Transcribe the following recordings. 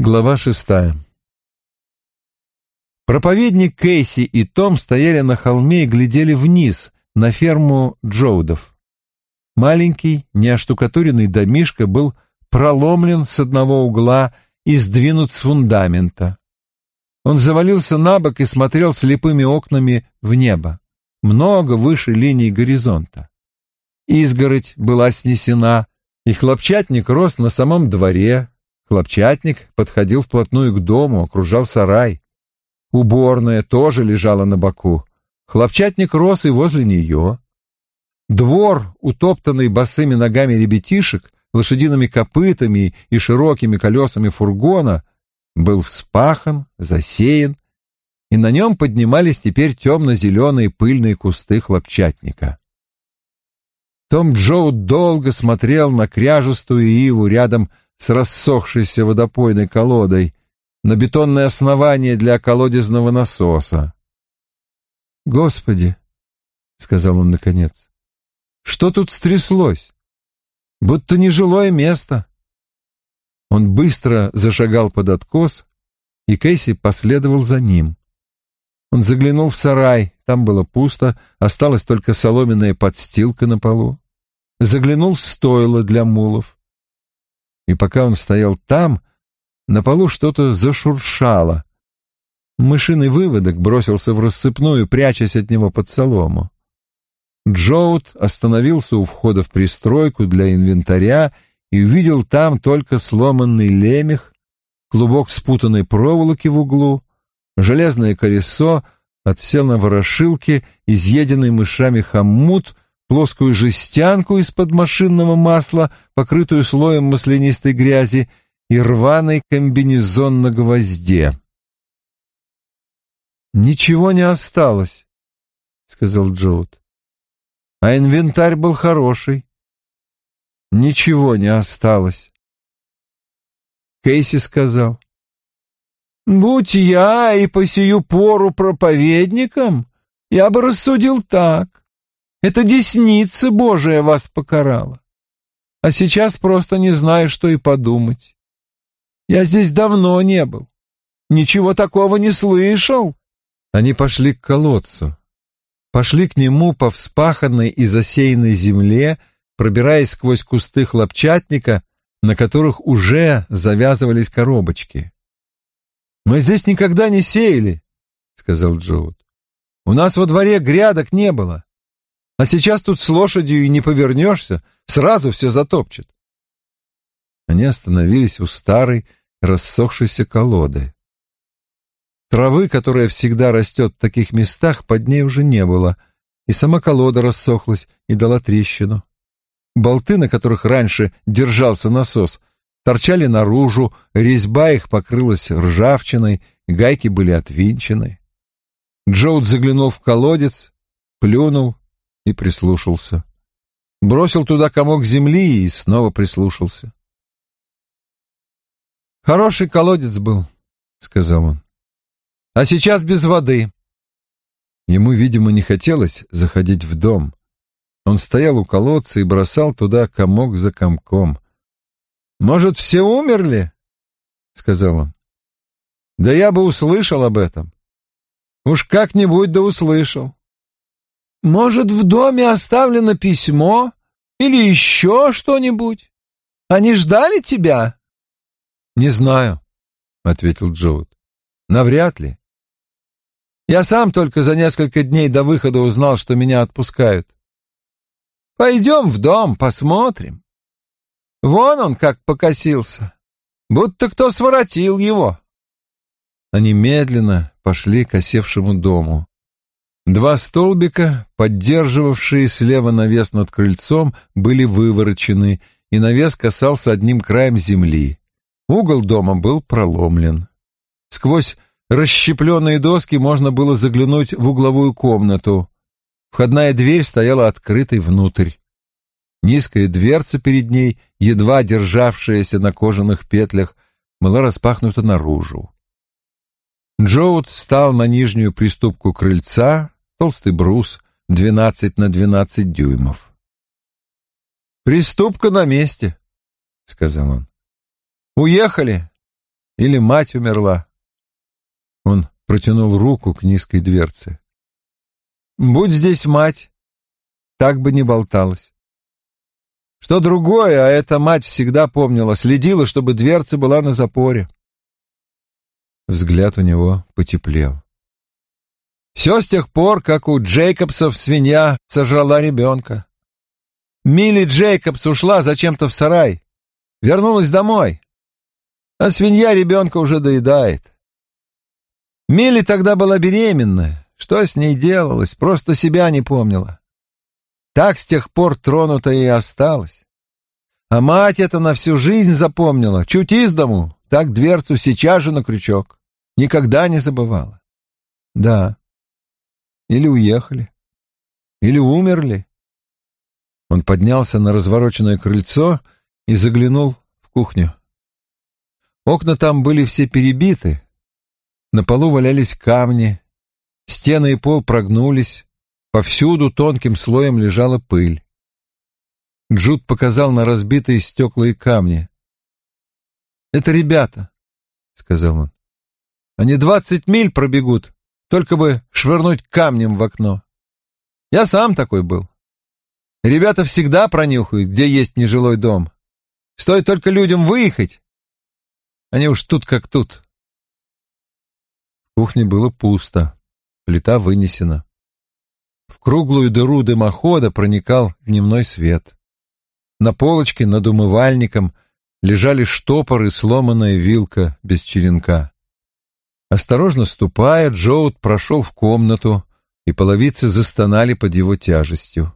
Глава шестая. Проповедник Кейси и Том стояли на холме и глядели вниз, на ферму Джоудов. Маленький, неоштукатуренный домишко был проломлен с одного угла и сдвинут с фундамента. Он завалился на бок и смотрел слепыми окнами в небо, много выше линии горизонта. Изгородь была снесена, и хлопчатник рос на самом дворе, Хлопчатник подходил вплотную к дому, окружал сарай. Уборная тоже лежала на боку. Хлопчатник рос и возле нее. Двор, утоптанный босыми ногами ребятишек, лошадиными копытами и широкими колесами фургона, был вспахан, засеян, и на нем поднимались теперь темно-зеленые пыльные кусты хлопчатника. Том Джоу долго смотрел на кряжестую иву рядом с рассохшейся водопойной колодой, на бетонное основание для колодезного насоса. «Господи!» — сказал он наконец. «Что тут стряслось? Будто нежилое место». Он быстро зашагал под откос, и Кейси последовал за ним. Он заглянул в сарай, там было пусто, осталась только соломенная подстилка на полу. Заглянул в стойло для мулов и пока он стоял там, на полу что-то зашуршало. Мышиный выводок бросился в рассыпную, прячась от него под солому. Джоут остановился у входа в пристройку для инвентаря и увидел там только сломанный лемех, клубок спутанной проволоки в углу, железное колесо, отсел на ворошилке, изъеденный мышами хомут — плоскую жестянку из-под машинного масла, покрытую слоем маслянистой грязи, и рваный комбинезон на гвозде. «Ничего не осталось», — сказал Джоуд. «А инвентарь был хороший. Ничего не осталось». Кейси сказал. «Будь я и по сию пору проповедником, я бы рассудил так. Это десница Божия вас покарала. А сейчас просто не знаю, что и подумать. Я здесь давно не был. Ничего такого не слышал. Они пошли к колодцу. Пошли к нему по вспаханной и засеянной земле, пробираясь сквозь кусты хлопчатника, на которых уже завязывались коробочки. «Мы здесь никогда не сеяли», — сказал Джоуд. «У нас во дворе грядок не было. А сейчас тут с лошадью и не повернешься, сразу все затопчет. Они остановились у старой, рассохшейся колоды. Травы, которая всегда растет в таких местах, под ней уже не было, и сама колода рассохлась и дала трещину. Болты, на которых раньше держался насос, торчали наружу, резьба их покрылась ржавчиной, гайки были отвинчены. Джоуд заглянул в колодец, плюнул и прислушался. Бросил туда комок земли и снова прислушался. «Хороший колодец был», — сказал он. «А сейчас без воды». Ему, видимо, не хотелось заходить в дом. Он стоял у колодца и бросал туда комок за комком. «Может, все умерли?» — сказал он. «Да я бы услышал об этом. Уж как-нибудь да услышал». Может, в доме оставлено письмо или еще что-нибудь? Они ждали тебя?» «Не знаю», — ответил Джоуд. «Навряд ли. Я сам только за несколько дней до выхода узнал, что меня отпускают. Пойдем в дом, посмотрим. Вон он как покосился, будто кто своротил его». Они медленно пошли к осевшему дому. Два столбика, поддерживавшие слева навес над крыльцом, были выворочены, и навес касался одним краем земли. Угол дома был проломлен. Сквозь расщепленные доски можно было заглянуть в угловую комнату. Входная дверь стояла открытой внутрь. Низкая дверца перед ней, едва державшаяся на кожаных петлях, была распахнута наружу. Джоуд встал на нижнюю приступку крыльца, толстый брус, двенадцать на двенадцать дюймов. «Приступка на месте», — сказал он. «Уехали. или мать умерла. Он протянул руку к низкой дверце. Будь здесь мать, так бы не болталась. Что другое, а эта мать всегда помнила, следила, чтобы дверца была на запоре. Взгляд у него потеплел. Все с тех пор, как у Джейкобсов свинья сожрала ребенка. Милли Джейкобс ушла зачем-то в сарай, вернулась домой, а свинья ребенка уже доедает. Милли тогда была беременная, что с ней делалось, просто себя не помнила. Так с тех пор тронута и осталась. А мать это на всю жизнь запомнила, чуть из дому, так дверцу сейчас же на крючок. Никогда не забывала. Да, или уехали. Или умерли. Он поднялся на развороченное крыльцо и заглянул в кухню. Окна там были все перебиты. На полу валялись камни. Стены и пол прогнулись. Повсюду тонким слоем лежала пыль. Джуд показал на разбитые стекла и камни. «Это ребята», — сказал он. «Они двадцать миль пробегут, только бы швырнуть камнем в окно. Я сам такой был. Ребята всегда пронюхают, где есть нежилой дом. Стоит только людям выехать. Они уж тут как тут. В кухне было пусто. Плита вынесена. В круглую дыру дымохода проникал дневной свет. На полочке над умывальником лежали штопор и сломанная вилка без черенка. Осторожно ступая, Джоуд прошел в комнату, и половицы застонали под его тяжестью.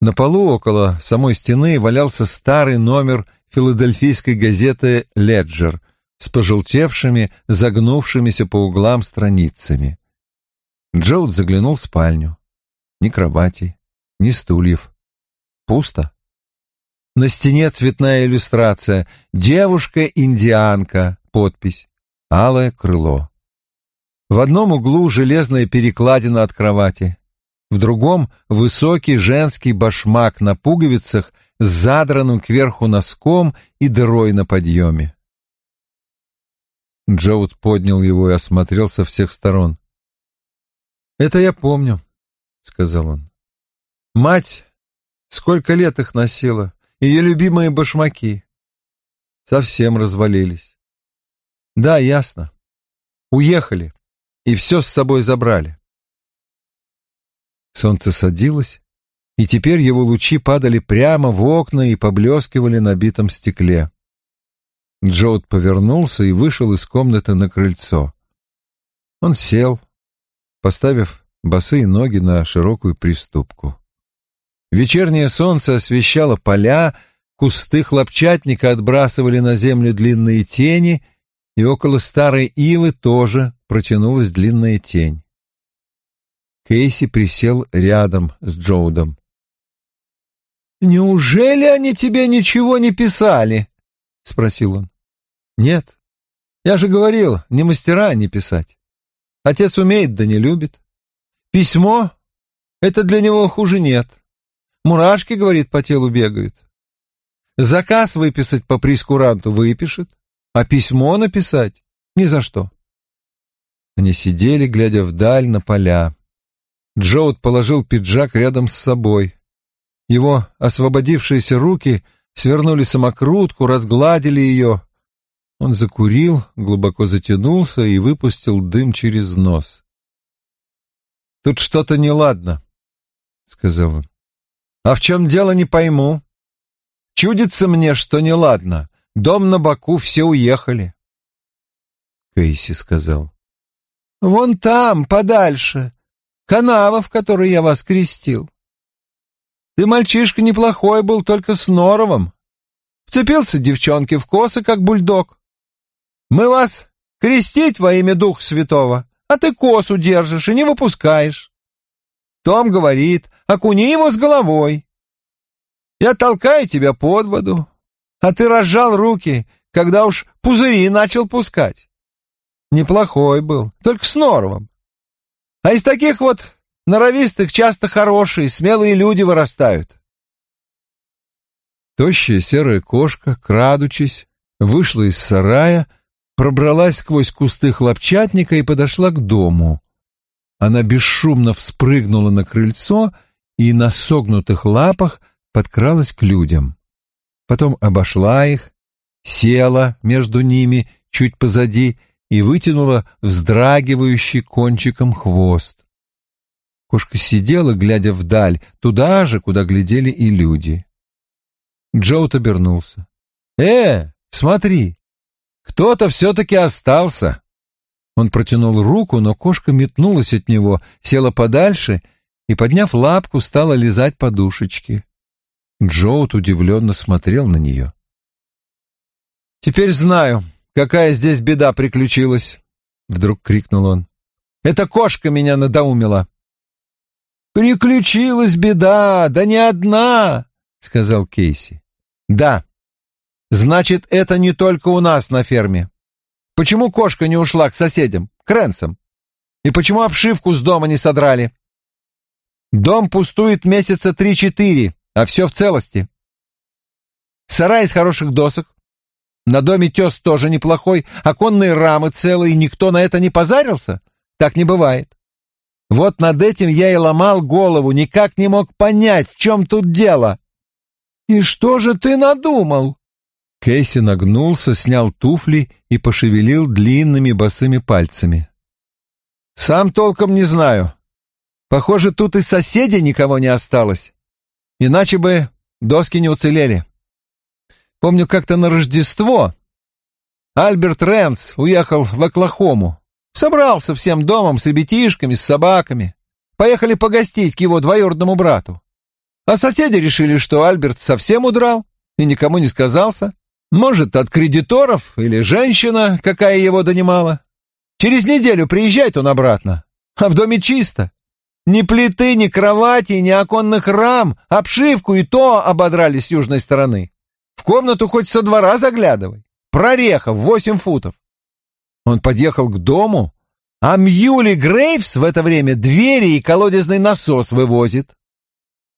На полу около самой стены валялся старый номер филадельфийской газеты «Леджер» с пожелтевшими, загнувшимися по углам страницами. Джоуд заглянул в спальню. Ни кровати, ни стульев. Пусто. На стене цветная иллюстрация «Девушка-индианка», подпись «Алое крыло». В одном углу железная перекладина от кровати, в другом — высокий женский башмак на пуговицах с задранным кверху носком и дырой на подъеме. Джоуд поднял его и осмотрел со всех сторон. «Это я помню», — сказал он. «Мать сколько лет их носила, ее любимые башмаки. Совсем развалились. Да, ясно. Уехали и все с собой забрали. Солнце садилось, и теперь его лучи падали прямо в окна и поблескивали на битом стекле. Джоуд повернулся и вышел из комнаты на крыльцо. Он сел, поставив босые ноги на широкую приступку. Вечернее солнце освещало поля, кусты хлопчатника отбрасывали на землю длинные тени — и около старой ивы тоже протянулась длинная тень. Кейси присел рядом с Джоудом. «Неужели они тебе ничего не писали?» — спросил он. «Нет. Я же говорил, не мастера не писать. Отец умеет, да не любит. Письмо — это для него хуже нет. Мурашки, говорит, по телу бегают. Заказ выписать по прескуранту выпишет, а письмо написать — ни за что. Они сидели, глядя вдаль на поля. Джоуд положил пиджак рядом с собой. Его освободившиеся руки свернули самокрутку, разгладили ее. Он закурил, глубоко затянулся и выпустил дым через нос. «Тут что-то неладно», — сказал он. «А в чем дело, не пойму. Чудится мне, что неладно. Дом на боку, все уехали. Кейси сказал. Вон там, подальше, канава, в которой я вас крестил. Ты мальчишка неплохой был, только с норовом. Вцепился девчонке в косы, как бульдог. Мы вас крестить во имя Духа Святого, а ты косу держишь и не выпускаешь. Том говорит, окуни его с головой. Я толкаю тебя под воду, а ты разжал руки, когда уж пузыри начал пускать. Неплохой был, только с норовом. А из таких вот норовистых часто хорошие, смелые люди вырастают. Тощая серая кошка, крадучись, вышла из сарая, пробралась сквозь кусты хлопчатника и подошла к дому. Она бесшумно вспрыгнула на крыльцо и на согнутых лапах подкралась к людям. Потом обошла их, села между ними чуть позади и вытянула вздрагивающий кончиком хвост. Кошка сидела, глядя вдаль, туда же, куда глядели и люди. Джоут обернулся. «Э, смотри, кто-то все-таки остался!» Он протянул руку, но кошка метнулась от него, села подальше и, подняв лапку, стала лизать подушечки. Джоут удивленно смотрел на нее. «Теперь знаю, какая здесь беда приключилась!» — вдруг крикнул он. «Эта кошка меня надоумила!» «Приключилась беда, да не одна!» — сказал Кейси. «Да, значит, это не только у нас на ферме. Почему кошка не ушла к соседям, к Ренсам? И почему обшивку с дома не содрали? Дом пустует месяца три-четыре, а все в целости. Сарай из хороших досок. На доме тес тоже неплохой, оконные рамы целые, никто на это не позарился? Так не бывает. Вот над этим я и ломал голову, никак не мог понять, в чем тут дело. «И что же ты надумал?» Кейси нагнулся, снял туфли и пошевелил длинными босыми пальцами. «Сам толком не знаю. Похоже, тут и соседей никого не осталось. Иначе бы доски не уцелели. Помню, как-то на Рождество Альберт Рэнс уехал в Оклахому. Собрался всем домом с ребятишками, с собаками. Поехали погостить к его двоюродному брату. А соседи решили, что Альберт совсем удрал и никому не сказался. Может, от кредиторов или женщина, какая его донимала. Через неделю приезжает он обратно, а в доме чисто. Ни плиты, ни кровати, ни оконных рам, обшивку и то ободрали с южной стороны. В комнату хоть со двора заглядывай. Прореха в восемь футов. Он подъехал к дому, а Мьюли Грейвс в это время двери и колодезный насос вывозит.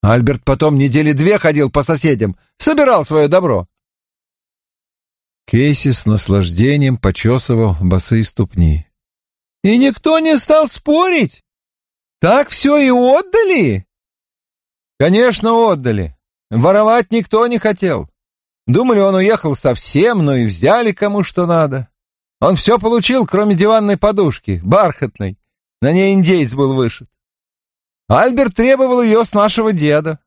Альберт потом недели две ходил по соседям, собирал свое добро. Кейси с наслаждением почесывал босые ступни. «И никто не стал спорить? Так все и отдали?» «Конечно, отдали. Воровать никто не хотел. Думали, он уехал совсем, но и взяли кому что надо. Он все получил, кроме диванной подушки, бархатной. На ней индейец был вышит. Альберт требовал ее с нашего деда.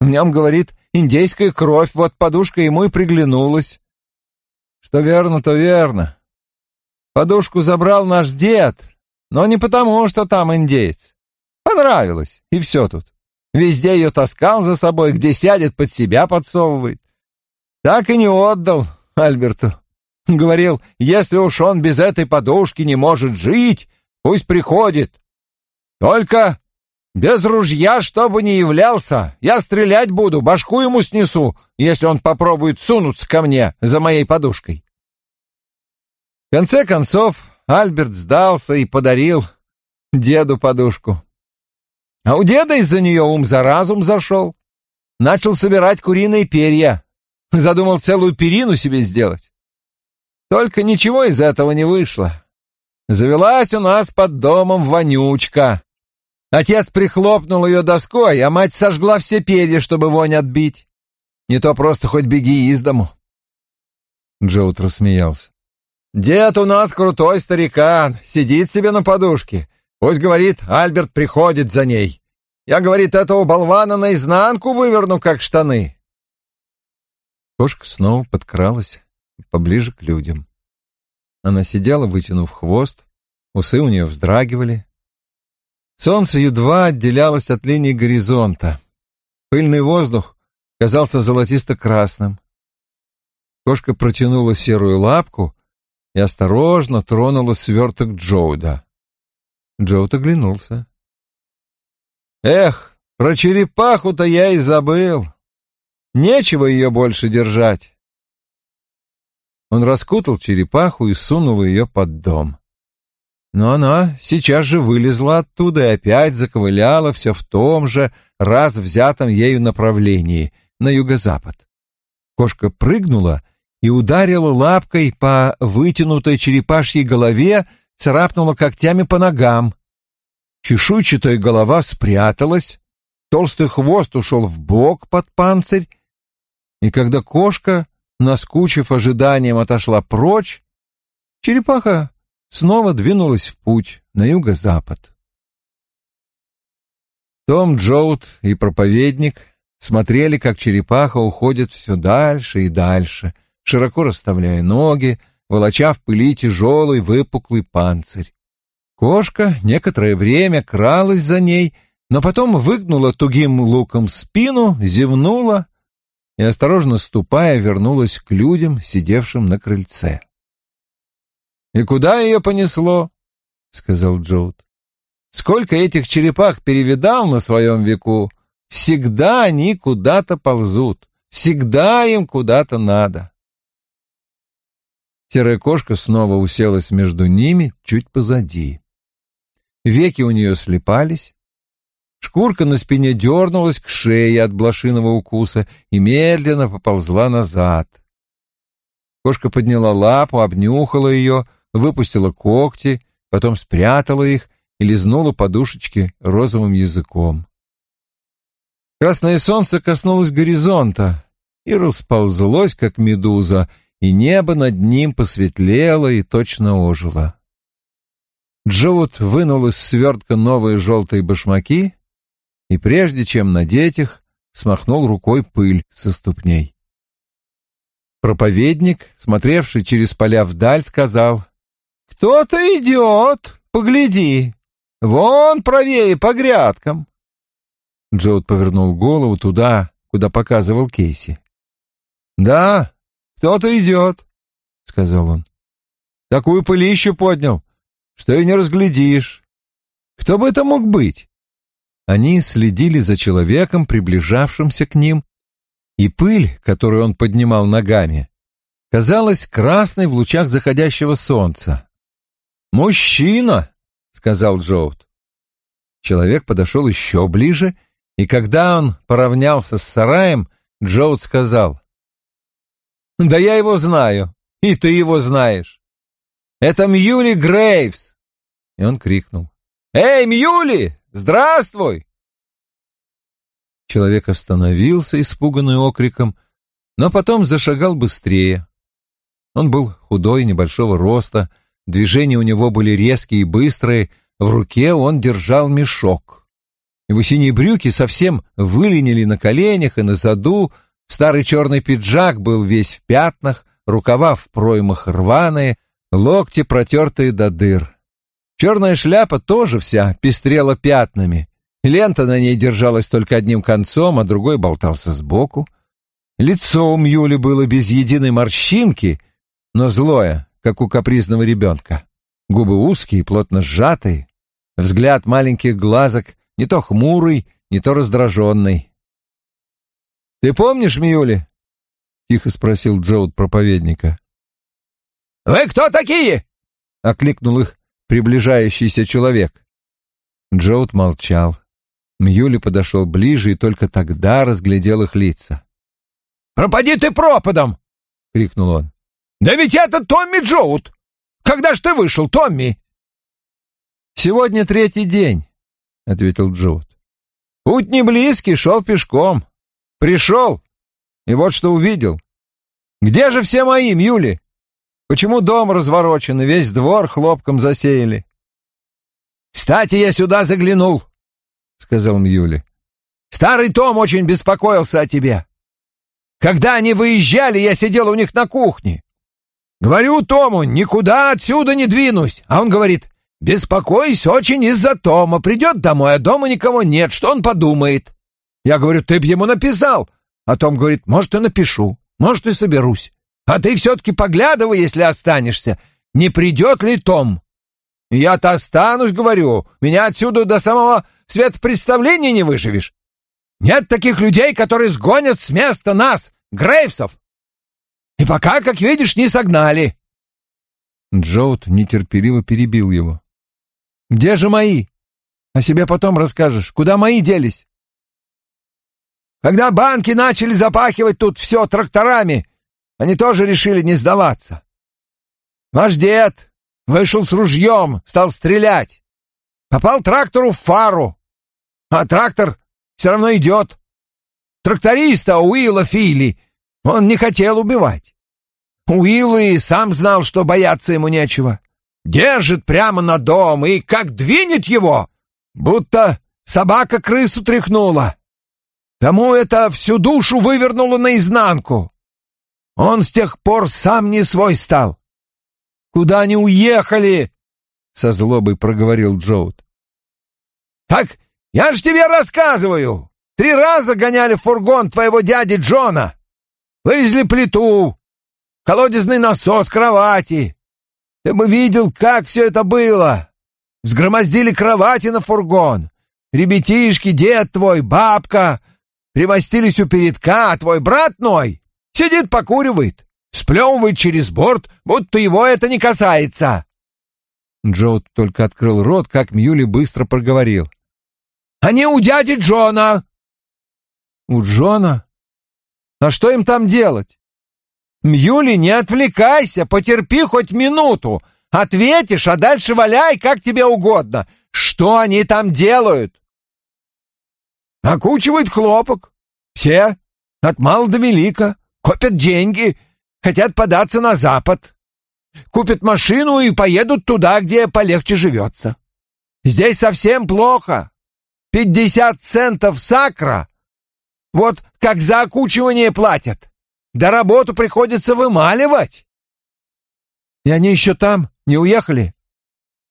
В нем, говорит, индейская кровь, вот подушка ему и приглянулась. Что верно, то верно. Подушку забрал наш дед, но не потому, что там индейец. Понравилось, и все тут. Везде ее таскал за собой, где сядет, под себя подсовывает. Так и не отдал Альберту. Говорил, если уж он без этой подушки не может жить, пусть приходит. Только без ружья, чтобы не являлся, я стрелять буду, башку ему снесу, если он попробует сунуться ко мне за моей подушкой. В конце концов, Альберт сдался и подарил деду подушку. А у деда из-за нее ум за разум зашел. Начал собирать куриные перья. Задумал целую перину себе сделать. Только ничего из этого не вышло. Завелась у нас под домом вонючка. Отец прихлопнул ее доской, а мать сожгла все перья, чтобы вонь отбить. Не то просто хоть беги из дому. Джоут рассмеялся. «Дед у нас крутой старикан, сидит себе на подушке. Пусть, говорит, Альберт приходит за ней. Я, говорит, этого болвана наизнанку выверну, как штаны». Кошка снова подкралась поближе к людям. Она сидела, вытянув хвост, усы у нее вздрагивали. Солнце едва отделялось от линии горизонта. Пыльный воздух казался золотисто-красным. Кошка протянула серую лапку и осторожно тронула сверток Джоуда. Джоуд оглянулся. «Эх, про черепаху-то я и забыл. Нечего ее больше держать. Он раскутал черепаху и сунул ее под дом. Но она сейчас же вылезла оттуда и опять заковыляла все в том же раз взятом ею направлении, на юго-запад. Кошка прыгнула и ударила лапкой по вытянутой черепашьей голове, царапнула когтями по ногам. Чешуйчатая голова спряталась, толстый хвост ушел в бок под панцирь, и когда кошка, наскучив ожиданием, отошла прочь, черепаха снова двинулась в путь на юго-запад. Том Джоут и проповедник смотрели, как черепаха уходит все дальше и дальше, широко расставляя ноги, волоча в пыли тяжелый выпуклый панцирь. Кошка некоторое время кралась за ней, но потом выгнула тугим луком спину, зевнула и, осторожно ступая, вернулась к людям, сидевшим на крыльце. «И куда ее понесло?» — сказал Джоуд. «Сколько этих черепах перевидал на своем веку, всегда они куда-то ползут, всегда им куда-то надо». Серая кошка снова уселась между ними, чуть позади. Веки у нее слепались, шкурка на спине дернулась к шее от блошиного укуса и медленно поползла назад. Кошка подняла лапу, обнюхала ее, выпустила когти, потом спрятала их и лизнула подушечки розовым языком. Красное солнце коснулось горизонта и расползлось, как медуза, и небо над ним посветлело и точно ожило. Джоуд вынул из свертка новые желтые башмаки и, прежде чем надеть их, смахнул рукой пыль со ступней. Проповедник, смотревший через поля вдаль, сказал, «Кто-то идет, погляди, вон правее по грядкам». Джоуд повернул голову туда, куда показывал Кейси. «Да, кто-то идет», — сказал он. «Такую пылищу поднял, что и не разглядишь. Кто бы это мог быть?» Они следили за человеком, приближавшимся к ним, и пыль, которую он поднимал ногами, казалась красной в лучах заходящего солнца. «Мужчина!» — сказал Джоут. Человек подошел еще ближе, и когда он поравнялся с сараем, Джоут сказал, «Да я его знаю, и ты его знаешь. Это Мьюли Грейвс!» И он крикнул, «Эй, Мьюли, здравствуй!» Человек остановился, испуганный окриком, но потом зашагал быстрее. Он был худой, небольшого роста, движения у него были резкие и быстрые, в руке он держал мешок. Его синие брюки совсем выленили на коленях и на заду, старый черный пиджак был весь в пятнах, рукава в проймах рваные, локти протертые до дыр. Черная шляпа тоже вся пестрела пятнами, Лента на ней держалась только одним концом, а другой болтался сбоку. Лицо у Мьюли было без единой морщинки, но злое, как у капризного ребенка. Губы узкие, плотно сжатые. Взгляд маленьких глазок не то хмурый, не то раздраженный. «Ты помнишь, Мьюли?» — тихо спросил Джоуд проповедника. «Вы кто такие?» — окликнул их приближающийся человек. Джоуд молчал. Мьюли подошел ближе и только тогда разглядел их лица. «Пропади ты пропадом!» — крикнул он. «Да ведь это Томми Джоуд! Когда ж ты вышел, Томми?» «Сегодня третий день», — ответил Джоуд. «Путь не близкий, шел пешком. Пришел, и вот что увидел. Где же все мои, Мьюли? Почему дом разворочен и весь двор хлопком засеяли?» «Кстати, я сюда заглянул», — сказал Мьюли. «Старый Том очень беспокоился о тебе. Когда они выезжали, я сидел у них на кухне. Говорю Тому, никуда отсюда не двинусь. А он говорит, беспокойся очень из-за Тома. Придет домой, а дома никого нет. Что он подумает? Я говорю, ты б ему написал. А Том говорит, может, и напишу, может, и соберусь. А ты все-таки поглядывай, если останешься. Не придет ли Том? Я-то останусь, говорю. Меня отсюда до самого свет представления не выживешь. Нет таких людей, которые сгонят с места нас, Грейвсов. И пока, как видишь, не согнали. Джоут нетерпеливо перебил его. «Где же мои? О себе потом расскажешь. Куда мои делись?» «Когда банки начали запахивать тут все тракторами, они тоже решили не сдаваться. Ваш дед вышел с ружьем, стал стрелять. Попал трактору в фару, а трактор все равно идет. Тракториста Уилла Филли он не хотел убивать. Уилл и сам знал, что бояться ему нечего. Держит прямо на дом и как двинет его, будто собака крысу тряхнула. Тому это всю душу вывернуло наизнанку. Он с тех пор сам не свой стал. «Куда они уехали?» — со злобой проговорил Джоуд. «Так я ж тебе рассказываю. Три раза гоняли фургон твоего дяди Джона. Вывезли плиту, колодезный насос, кровати. Ты бы видел, как все это было. Сгромоздили кровати на фургон. Ребятишки, дед твой, бабка примостились у передка, а твой брат Ной сидит покуривает, сплевывает через борт, будто его это не касается. Джоуд только открыл рот, как Мьюли быстро проговорил. «Они у дяди Джона!» «У Джона? А что им там делать?» «Мьюли, не отвлекайся, потерпи хоть минуту. Ответишь, а дальше валяй, как тебе угодно. Что они там делают?» «Окучивают хлопок. Все, от мала до велика, копят деньги, хотят податься на запад. Купят машину и поедут туда, где полегче живется. Здесь совсем плохо. Пятьдесят центов сакра. Вот как за окучивание платят. Да работу приходится вымаливать. И они еще там, не уехали?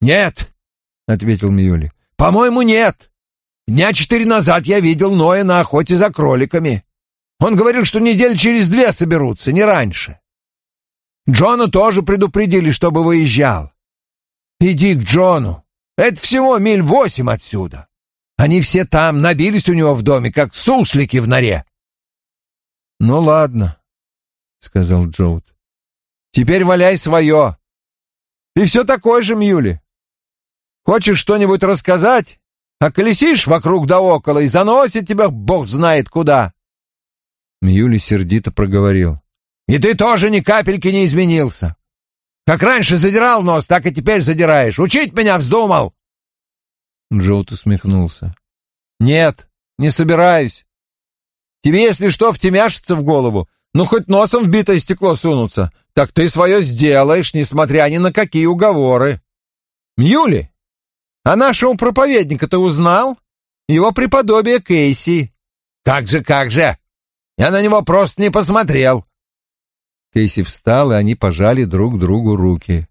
Нет, ответил Мьюли. По-моему, нет. Дня четыре назад я видел Ноя на охоте за кроликами. Он говорил, что недель через две соберутся, не раньше. Джона тоже предупредили, чтобы выезжал. Иди к Джону. Это всего миль восемь отсюда. Они все там, набились у него в доме, как суслики в норе. — Ну ладно, — сказал Джоуд. — Теперь валяй свое. Ты все такой же, Мьюли. Хочешь что-нибудь рассказать? А колесишь вокруг да около и заносит тебя бог знает куда. Мьюли сердито проговорил. И ты тоже ни капельки не изменился. Как раньше задирал нос, так и теперь задираешь. Учить меня вздумал. Джоут усмехнулся. Нет, не собираюсь. Тебе, если что, втемяшится в голову, ну хоть носом в битое стекло сунуться, так ты свое сделаешь, несмотря ни на какие уговоры. Мьюли, а нашего проповедника ты узнал? Его преподобие Кейси. Как же, как же! Я на него просто не посмотрел. Кейси встал, и они пожали друг другу руки.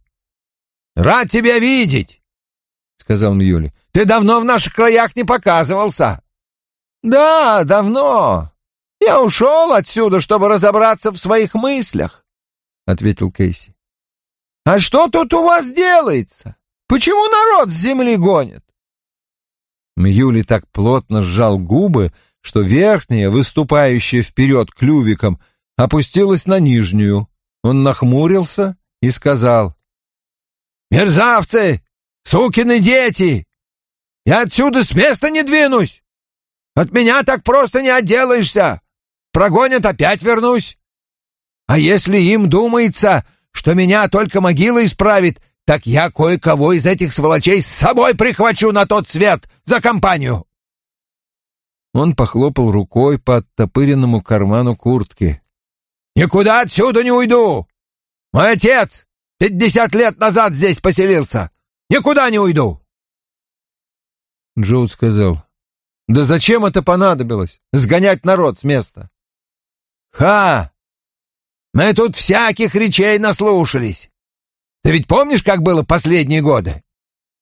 «Рад тебя видеть!» — сказал Мьюли. «Ты давно в наших краях не показывался». «Да, давно. Я ушел отсюда, чтобы разобраться в своих мыслях», — ответил Кейси. «А что тут у вас делается? Почему народ с земли гонит?» Мьюли так плотно сжал губы, что верхняя, выступающая вперед клювиком, опустилась на нижнюю. Он нахмурился и сказал. «Мерзавцы! Сукины дети! Я отсюда с места не двинусь! От меня так просто не отделаешься! Прогонят, опять вернусь! А если им думается, что меня только могила исправит, так я кое-кого из этих сволочей с собой прихвачу на тот свет за компанию!» Он похлопал рукой по оттопыренному карману куртки. Никуда отсюда не уйду! Мой отец пятьдесят лет назад здесь поселился! Никуда не уйду!» Джоуд сказал, «Да зачем это понадобилось? Сгонять народ с места?» «Ха! Мы тут всяких речей наслушались. Ты ведь помнишь, как было последние годы?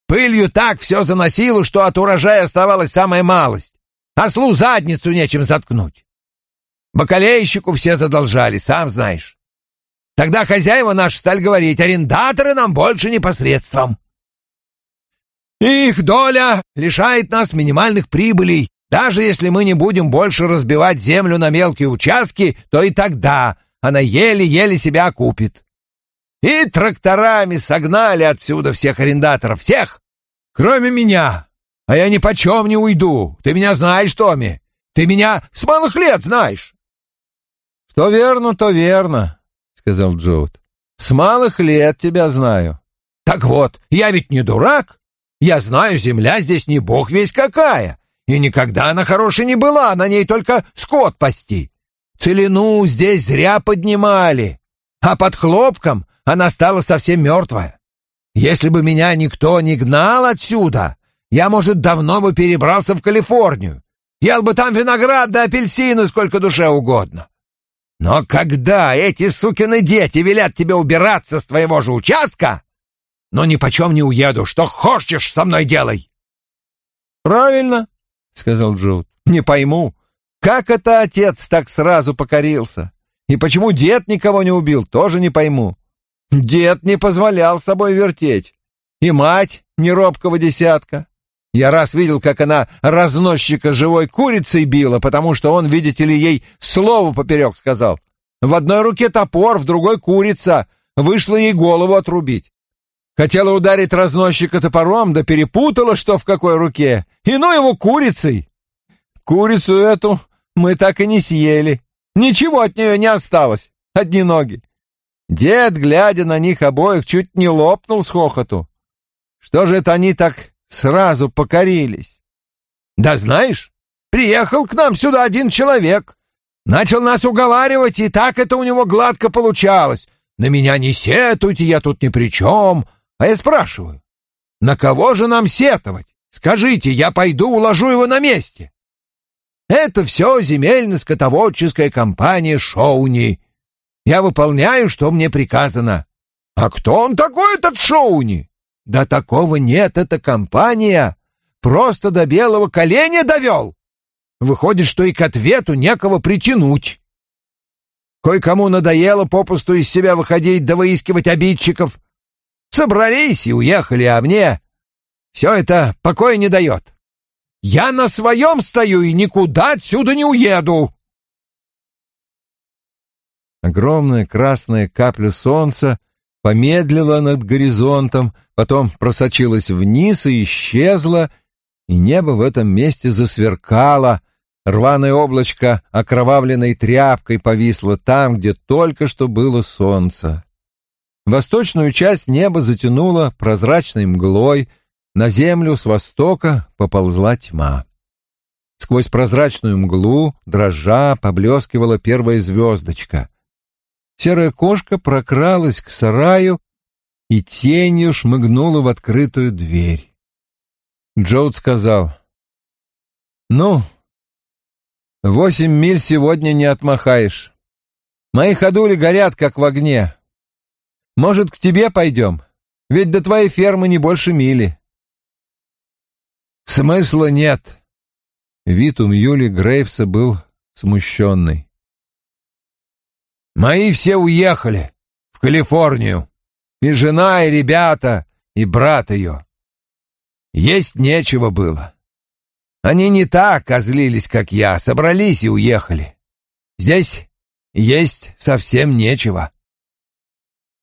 Пылью так все заносило, что от урожая оставалась самая малость. Ослу задницу нечем заткнуть. Бакалейщику все задолжали, сам знаешь. Тогда хозяева наши стали говорить, арендаторы нам больше непосредством. Их доля лишает нас минимальных прибылей. Даже если мы не будем больше разбивать землю на мелкие участки, то и тогда она еле-еле себя окупит. И тракторами согнали отсюда всех арендаторов, всех, кроме меня. А я ни почем не уйду. Ты меня знаешь, Томми. Ты меня с малых лет знаешь. Что верно, то верно, сказал Джоуд. «С малых лет тебя знаю». «Так вот, я ведь не дурак. Я знаю, земля здесь не бог весь какая. И никогда она хорошей не была, на ней только скот пасти. Целину здесь зря поднимали, а под хлопком она стала совсем мертвая. Если бы меня никто не гнал отсюда, я, может, давно бы перебрался в Калифорнию. Ел бы там виноград да апельсины сколько душе угодно. Но когда эти сукины дети велят тебе убираться с твоего же участка, ну ни почем не уеду, что хочешь со мной делай. Правильно, сказал Джоуд. Не пойму, как это отец так сразу покорился? И почему дед никого не убил, тоже не пойму. Дед не позволял собой вертеть. И мать не робкого десятка. Я раз видел, как она разносчика живой курицей била, потому что он, видите ли, ей слово поперек сказал. В одной руке топор, в другой курица. Вышло ей голову отрубить. Хотела ударить разносчика топором, да перепутала, что в какой руке. И ну его курицей. Курицу эту мы так и не съели. Ничего от нее не осталось, одни ноги. Дед, глядя на них обоих, чуть не лопнул с хохоту. Что же это они так сразу покорились? Да знаешь, приехал к нам сюда один человек. Начал нас уговаривать, и так это у него гладко получалось. На меня не сетуйте, я тут ни при чем. А я спрашиваю, на кого же нам сетовать? Скажите, я пойду уложу его на месте. Это все земельно-скотоводческая компания Шоуни. Я выполняю, что мне приказано. А кто он такой, этот Шоуни? Да такого нет, эта компания просто до белого коленя довел. Выходит, что и к ответу некого притянуть. Кое-кому надоело попусту из себя выходить да выискивать обидчиков. Собрались и уехали, а мне все это покоя не дает. Я на своем стою и никуда отсюда не уеду. Огромная красная капля солнца помедлила над горизонтом, потом просочилась вниз и исчезла, и небо в этом месте засверкало, рваное облачко окровавленной тряпкой повисло там, где только что было солнце. Восточную часть неба затянуло прозрачной мглой, на землю с востока поползла тьма. Сквозь прозрачную мглу, дрожа, поблескивала первая звездочка — серая кошка прокралась к сараю и тенью шмыгнула в открытую дверь. Джоуд сказал, «Ну, восемь миль сегодня не отмахаешь. Мои ходули горят, как в огне. Может, к тебе пойдем? Ведь до твоей фермы не больше мили». «Смысла нет». Вид у Мьюли Грейвса был смущенный. Мои все уехали в Калифорнию. И жена, и ребята, и брат ее. Есть нечего было. Они не так озлились, как я, собрались и уехали. Здесь есть совсем нечего.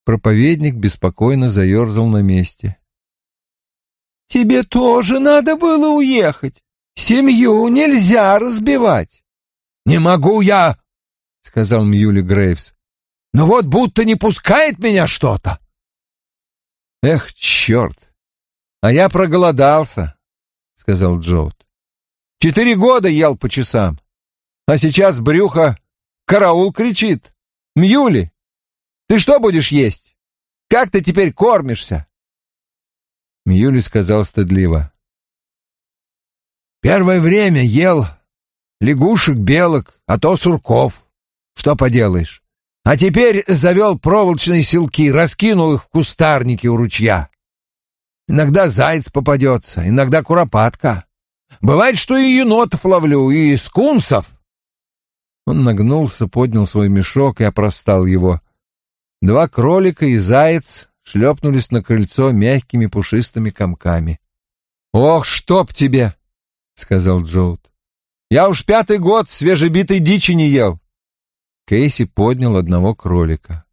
Проповедник беспокойно заерзал на месте. «Тебе тоже надо было уехать. Семью нельзя разбивать». «Не могу я — сказал Мьюли Грейвс. «Но вот будто не пускает меня что-то». «Эх, черт! А я проголодался», — сказал Джоуд. «Четыре года ел по часам, а сейчас брюхо караул кричит. Мьюли, ты что будешь есть? Как ты теперь кормишься?» Мьюли сказал стыдливо. «Первое время ел лягушек, белок, а то сурков. Что поделаешь? А теперь завел проволочные селки, раскинул их в кустарнике у ручья. Иногда заяц попадется, иногда куропатка. Бывает, что и енотов ловлю, и скунсов. Он нагнулся, поднял свой мешок и опростал его. Два кролика и заяц шлепнулись на крыльцо мягкими пушистыми комками. «Ох, чтоб тебе!» — сказал Джоуд. «Я уж пятый год свежебитой дичи не ел. Кейси поднял одного кролика.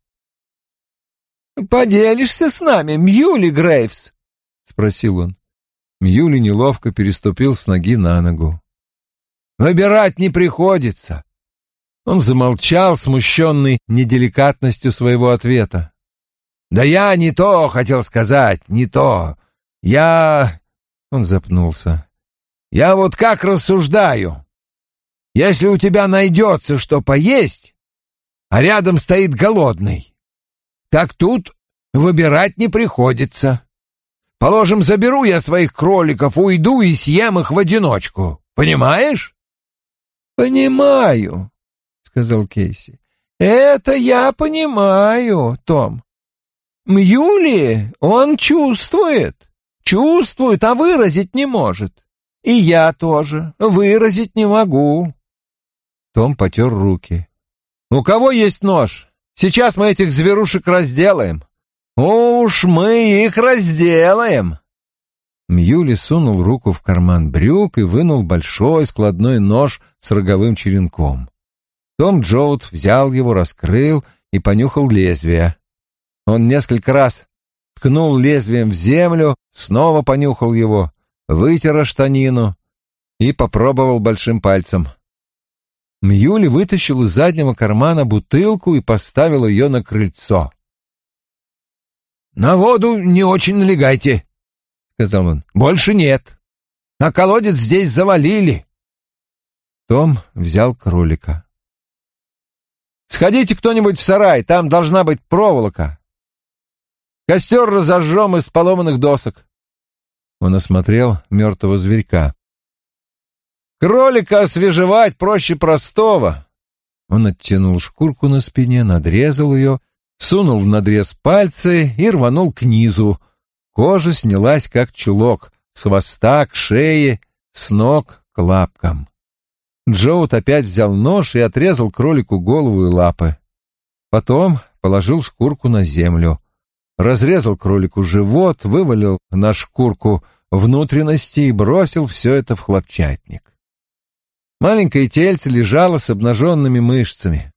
«Поделишься с нами, Мьюли Грейвс?» — спросил он. Мьюли неловко переступил с ноги на ногу. «Выбирать не приходится. Он замолчал, смущенный неделикатностью своего ответа. «Да я не то хотел сказать, не то. Я...» Он запнулся. «Я вот как рассуждаю. Если у тебя найдется что поесть, а рядом стоит голодный, так тут выбирать не приходится. Положим, заберу я своих кроликов, уйду и съем их в одиночку. Понимаешь?» «Понимаю», — сказал Кейси. «Это я понимаю, Том. Мьюли, он чувствует, чувствует, а выразить не может. И я тоже выразить не могу». Том потер руки. «У кого есть нож? Сейчас мы этих зверушек разделаем. Уж мы их разделаем!» Мьюли сунул руку в карман брюк и вынул большой складной нож с роговым черенком. Том Джоуд взял его, раскрыл и понюхал лезвие. Он несколько раз ткнул лезвием в землю, снова понюхал его, вытер штанину и попробовал большим пальцем. Мьюли вытащил из заднего кармана бутылку и поставил ее на крыльцо. «На воду не очень налегайте», — сказал он. «Больше нет. А колодец здесь завалили». Том взял кролика. «Сходите кто-нибудь в сарай, там должна быть проволока. Костер разожжем из поломанных досок». Он осмотрел мертвого зверька. «Кролика освежевать проще простого». Он оттянул шкурку на спине, надрезал ее сунул в надрез пальцы и рванул к низу. Кожа снялась, как чулок, с хвоста к шее, с ног к лапкам. Джоут опять взял нож и отрезал кролику голову и лапы. Потом положил шкурку на землю. Разрезал кролику живот, вывалил на шкурку внутренности и бросил все это в хлопчатник. Маленькое тельце лежало с обнаженными мышцами.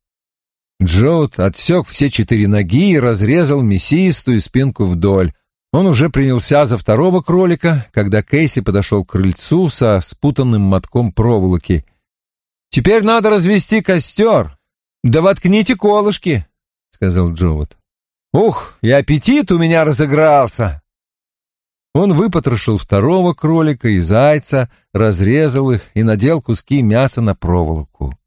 Джоут отсек все четыре ноги и разрезал мясистую спинку вдоль. Он уже принялся за второго кролика, когда Кейси подошел к крыльцу со спутанным мотком проволоки. «Теперь надо развести костер. Да воткните колышки», — сказал Джоут. «Ух, и аппетит у меня разыгрался!» Он выпотрошил второго кролика и зайца, разрезал их и надел куски мяса на проволоку.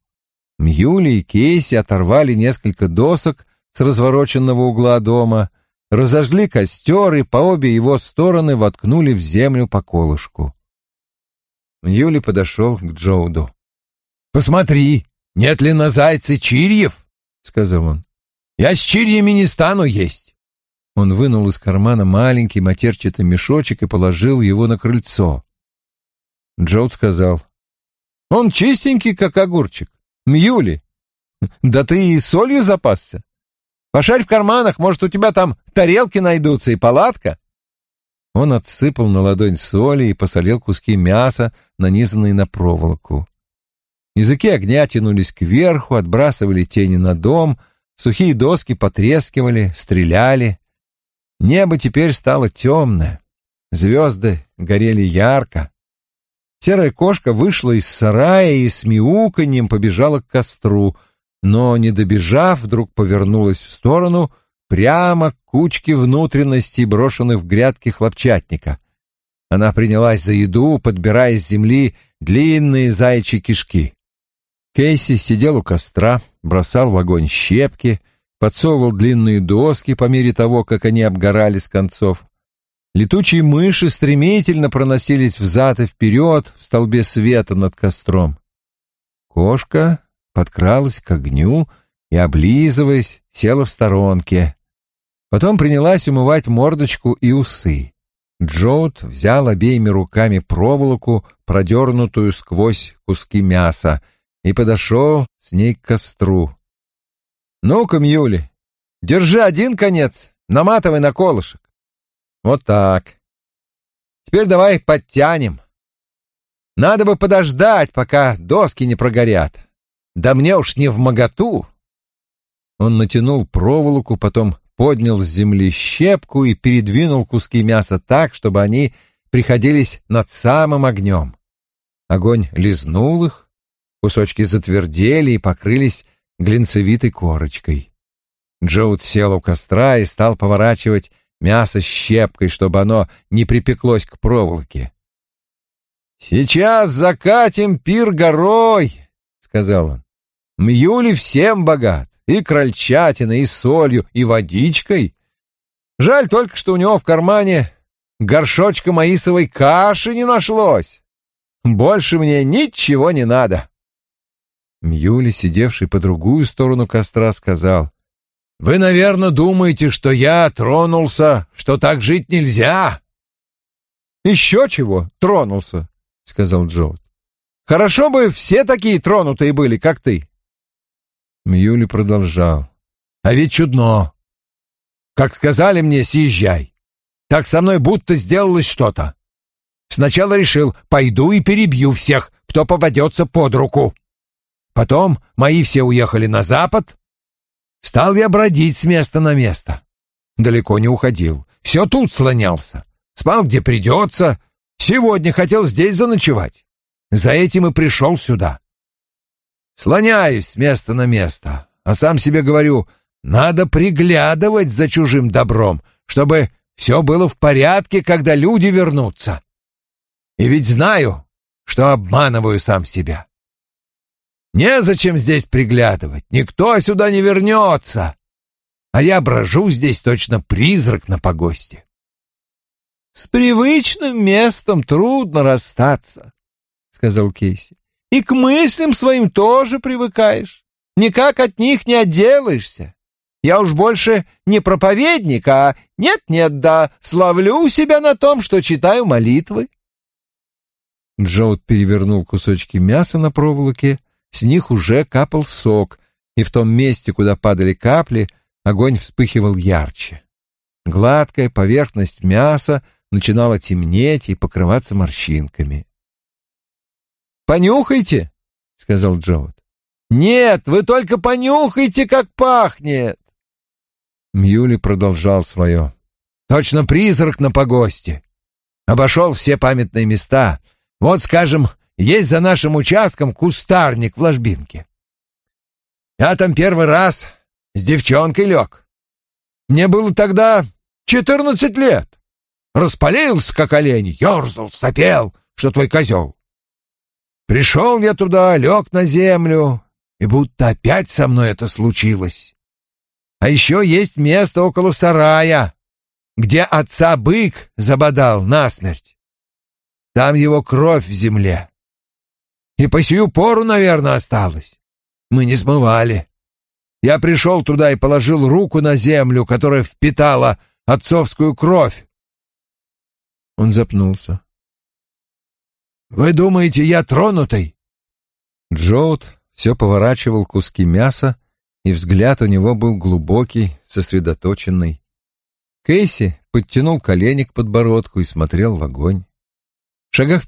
Мьюли и Кейси оторвали несколько досок с развороченного угла дома, разожгли костер и по обе его стороны воткнули в землю по колышку. Мьюли подошел к Джоуду. «Посмотри, нет ли на зайце чирьев?» — сказал он. «Я с чирьями не стану есть». Он вынул из кармана маленький матерчатый мешочек и положил его на крыльцо. Джоуд сказал. «Он чистенький, как огурчик. Мьюли, да ты и солью запасся. Пошарь в карманах, может, у тебя там тарелки найдутся и палатка. Он отсыпал на ладонь соли и посолил куски мяса, нанизанные на проволоку. Языки огня тянулись кверху, отбрасывали тени на дом, сухие доски потрескивали, стреляли. Небо теперь стало темное, звезды горели ярко. Серая кошка вышла из сарая и с мяуканьем побежала к костру, но, не добежав, вдруг повернулась в сторону прямо к кучке внутренностей, брошенных в грядки хлопчатника. Она принялась за еду, подбирая с земли длинные заячьи кишки. Кейси сидел у костра, бросал в огонь щепки, подсовывал длинные доски по мере того, как они обгорали с концов. Летучие мыши стремительно проносились взад и вперед в столбе света над костром. Кошка подкралась к огню и, облизываясь, села в сторонке. Потом принялась умывать мордочку и усы. Джоут взял обеими руками проволоку, продернутую сквозь куски мяса, и подошел с ней к костру. «Ну-ка, Мьюли, держи один конец, наматывай на колышек. Вот так. Теперь давай подтянем. Надо бы подождать, пока доски не прогорят. Да мне уж не в моготу. Он натянул проволоку, потом поднял с земли щепку и передвинул куски мяса так, чтобы они приходились над самым огнем. Огонь лизнул их, кусочки затвердели и покрылись глинцевитой корочкой. Джоуд сел у костра и стал поворачивать мясо щепкой, чтобы оно не припеклось к проволоке. «Сейчас закатим пир горой», — сказал он. «Мьюли всем богат, и крольчатиной, и солью, и водичкой. Жаль только, что у него в кармане горшочка маисовой каши не нашлось. Больше мне ничего не надо». Мьюли, сидевший по другую сторону костра, сказал, «Вы, наверное, думаете, что я тронулся, что так жить нельзя?» «Еще чего тронулся?» — сказал Джоуд. «Хорошо бы все такие тронутые были, как ты». Мьюли продолжал. «А ведь чудно. Как сказали мне, съезжай. Так со мной будто сделалось что-то. Сначала решил, пойду и перебью всех, кто попадется под руку. Потом мои все уехали на запад. Стал я бродить с места на место. Далеко не уходил. Все тут слонялся. Спал, где придется, Сегодня хотел здесь заночевать. За этим и пришел сюда. Слоняюсь с места на место, а сам себе говорю, надо приглядывать за чужим добром, чтобы все было в порядке, когда люди вернутся. И ведь знаю, что обманываю сам себя. Незачем здесь приглядывать, никто сюда не вернется. А я брожу здесь точно призрак на погосте. «С привычным местом трудно расстаться», — сказал Кейси. «И к мыслям своим тоже привыкаешь. Никак от них не отделаешься. Я уж больше не проповедник, а нет-нет, да славлю себя на том, что читаю молитвы». Джоуд перевернул кусочки мяса на проволоке, с них уже капал сок, и в том месте, куда падали капли, огонь вспыхивал ярче. Гладкая поверхность мяса начинала темнеть и покрываться морщинками. «Понюхайте», — сказал Джоуд. «Нет, вы только понюхайте, как пахнет!» Мьюли продолжал свое. «Точно призрак на погосте. Обошел все памятные места. Вот, скажем, есть за нашим участком кустарник в ложбинке. Я там первый раз с девчонкой лег. Мне было тогда четырнадцать лет. Распалился, как олень, ерзал, сопел, что твой козел. Пришел я туда, лег на землю, и будто опять со мной это случилось. А еще есть место около сарая, где отца бык забодал насмерть. Там его кровь в земле. И по сию пору, наверное, осталось. Мы не смывали. Я пришел туда и положил руку на землю, которая впитала отцовскую кровь. Он запнулся. «Вы думаете, я тронутый?» Джоуд все поворачивал куски мяса, и взгляд у него был глубокий, сосредоточенный. Кейси подтянул колени к подбородку и смотрел в огонь. В шагах в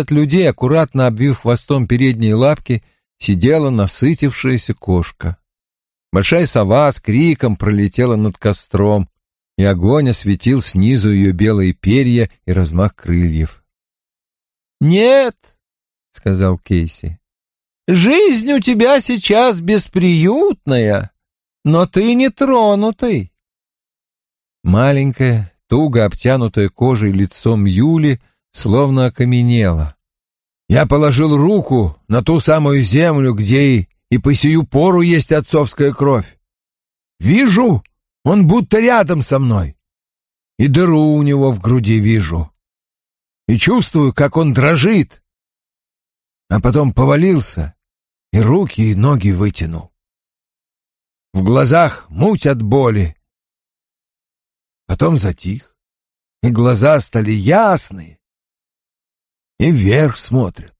от людей, аккуратно обвив хвостом передние лапки, сидела насытившаяся кошка. Большая сова с криком пролетела над костром, и огонь осветил снизу ее белые перья и размах крыльев. «Нет», — сказал Кейси, — «жизнь у тебя сейчас бесприютная, но ты не тронутый». Маленькое, туго обтянутое кожей лицом Юли словно окаменело. Я положил руку на ту самую землю, где и, и по сию пору есть отцовская кровь. Вижу, он будто рядом со мной. И дыру у него в груди вижу. И чувствую, как он дрожит. А потом повалился и руки и ноги вытянул. В глазах муть от боли. Потом затих, и глаза стали ясные, и вверх смотрят.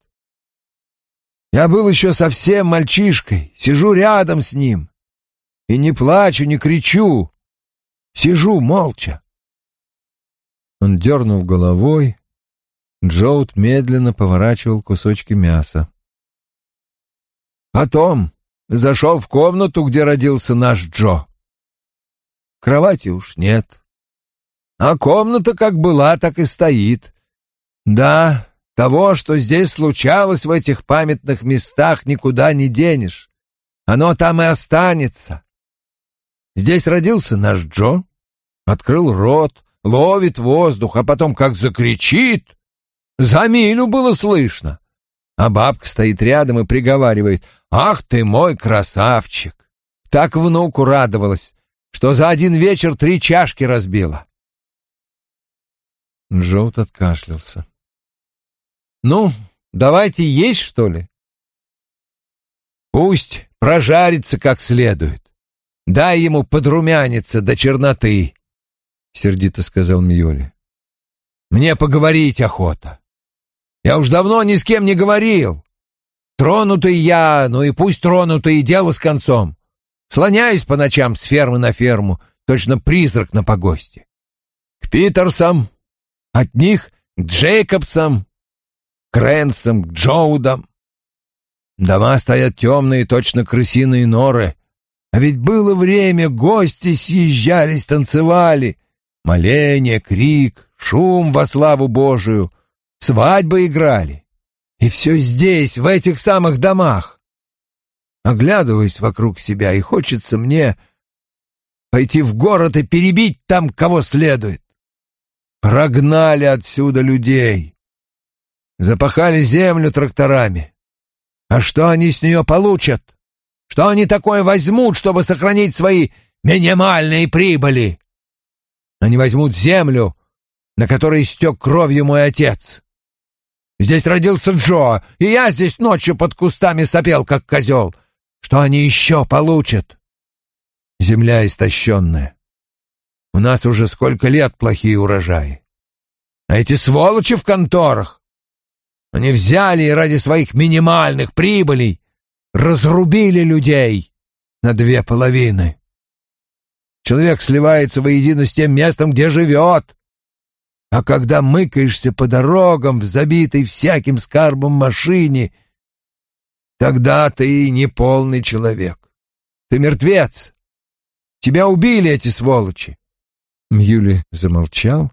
Я был еще совсем мальчишкой, сижу рядом с ним, и не плачу, не кричу, Сижу молча. Он дернул головой. Джоут медленно поворачивал кусочки мяса. Потом зашел в комнату, где родился наш Джо. Кровати уж нет. А комната как была, так и стоит. Да, того, что здесь случалось в этих памятных местах, никуда не денешь. оно там и останется. Здесь родился наш Джо, открыл рот, ловит воздух, а потом как закричит. За милю было слышно. А бабка стоит рядом и приговаривает, «Ах ты мой красавчик!» Так внуку радовалась, что за один вечер три чашки разбила. Джоут откашлялся. «Ну, давайте есть, что ли?» «Пусть прожарится как следует. Дай ему подрумяниться до черноты», — сердито сказал Мьюли. «Мне поговорить охота. Я уж давно ни с кем не говорил. Тронутый я, ну и пусть тронутый, дело с концом. Слоняюсь по ночам с фермы на ферму, точно призрак на погосте. К Питерсам, от них к Джейкобсам, к Рэнсам, к Джоудам. Дома стоят темные, точно крысиные норы. А ведь было время, гости съезжались, танцевали. Моление, крик, шум во славу Божию. Свадьбы играли. И все здесь, в этих самых домах. Оглядываясь вокруг себя, и хочется мне пойти в город и перебить там, кого следует. Прогнали отсюда людей. Запахали землю тракторами. А что они с нее получат? Что они такое возьмут, чтобы сохранить свои минимальные прибыли? Они возьмут землю, на которой истек кровью мой отец. Здесь родился Джо, и я здесь ночью под кустами сопел, как козел. Что они еще получат? Земля истощенная. У нас уже сколько лет плохие урожаи. А эти сволочи в конторах, они взяли и ради своих минимальных прибылей разрубили людей на две половины. Человек сливается воедино с тем местом, где живет. А когда мыкаешься по дорогам в забитой всяким скарбом машине, тогда ты не полный человек. Ты мертвец. Тебя убили эти сволочи. Мьюли замолчал.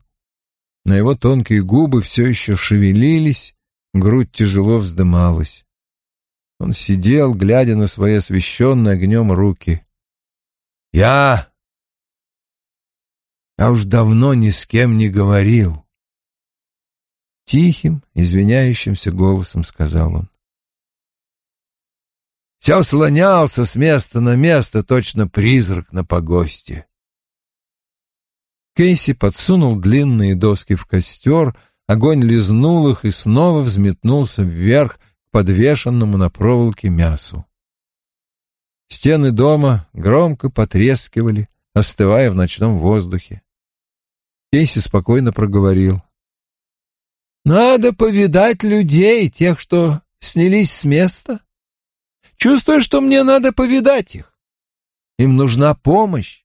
На его тонкие губы все еще шевелились, грудь тяжело вздымалась. Он сидел, глядя на свои освещенные огнем руки. «Я я уж давно ни с кем не говорил. Тихим, извиняющимся голосом сказал он. Все слонялся с места на место, точно призрак на погосте. Кейси подсунул длинные доски в костер, огонь лизнул их и снова взметнулся вверх к подвешенному на проволоке мясу. Стены дома громко потрескивали, остывая в ночном воздухе. Кейси спокойно проговорил. «Надо повидать людей, тех, что снялись с места. Чувствую, что мне надо повидать их. Им нужна помощь.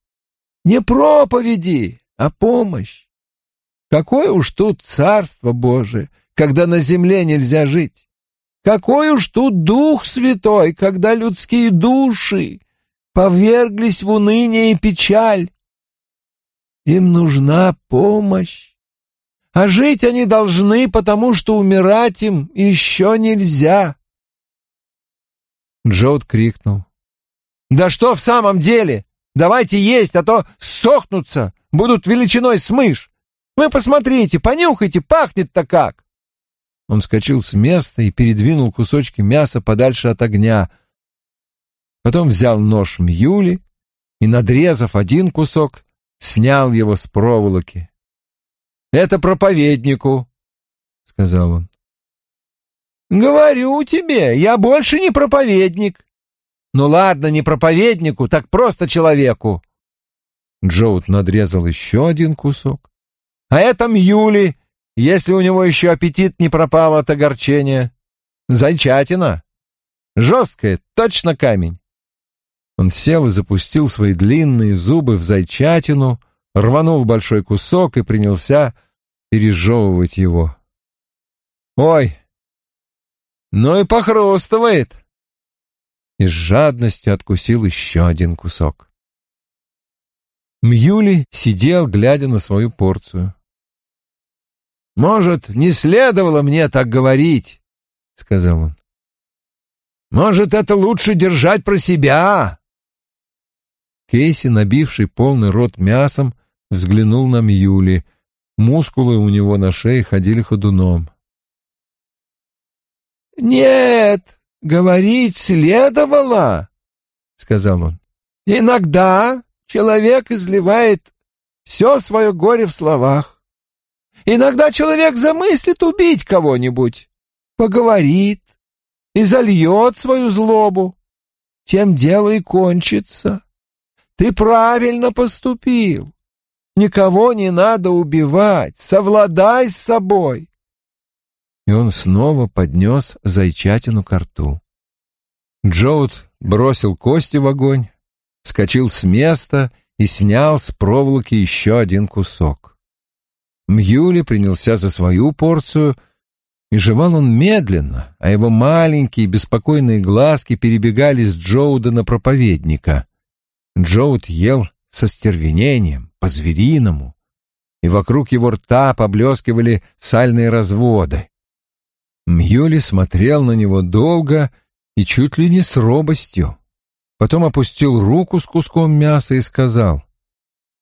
Не проповеди, а помощь. Какое уж тут царство Божие, когда на земле нельзя жить. Какой уж тут Дух Святой, когда людские души поверглись в уныние и печаль. Им нужна помощь. А жить они должны, потому что умирать им еще нельзя. Джоуд крикнул. «Да что в самом деле? Давайте есть, а то сохнутся, будут величиной с мышь. Вы посмотрите, понюхайте, пахнет-то как!» Он вскочил с места и передвинул кусочки мяса подальше от огня. Потом взял нож Мьюли и, надрезав один кусок, снял его с проволоки. «Это проповеднику», — сказал он. «Говорю тебе, я больше не проповедник». «Ну ладно, не проповеднику, так просто человеку». Джоут надрезал еще один кусок. «А это Мьюли, если у него еще аппетит не пропал от огорчения. Зайчатина. Жесткая, точно камень. Он сел и запустил свои длинные зубы в зайчатину, рванул большой кусок и принялся пережевывать его. «Ой, ну и похрустывает!» И с жадностью откусил еще один кусок. Мьюли сидел, глядя на свою порцию. «Может, не следовало мне так говорить?» — сказал он. Может, это лучше держать про себя?» Кейси, набивший полный рот мясом, взглянул на Мьюли. Мускулы у него на шее ходили ходуном. «Нет, говорить следовало», — сказал он. «Иногда человек изливает все свое горе в словах. Иногда человек замыслит убить кого-нибудь, поговорит и зальет свою злобу. Тем дело и кончится. Ты правильно поступил. Никого не надо убивать, совладай с собой. И он снова поднес зайчатину к рту. Джоуд бросил кости в огонь, вскочил с места и снял с проволоки еще один кусок. Мьюли принялся за свою порцию, и жевал он медленно, а его маленькие беспокойные глазки перебегали с Джоуда на проповедника. Джоуд ел со стервенением, по-звериному, и вокруг его рта поблескивали сальные разводы. Мьюли смотрел на него долго и чуть ли не с робостью. Потом опустил руку с куском мяса и сказал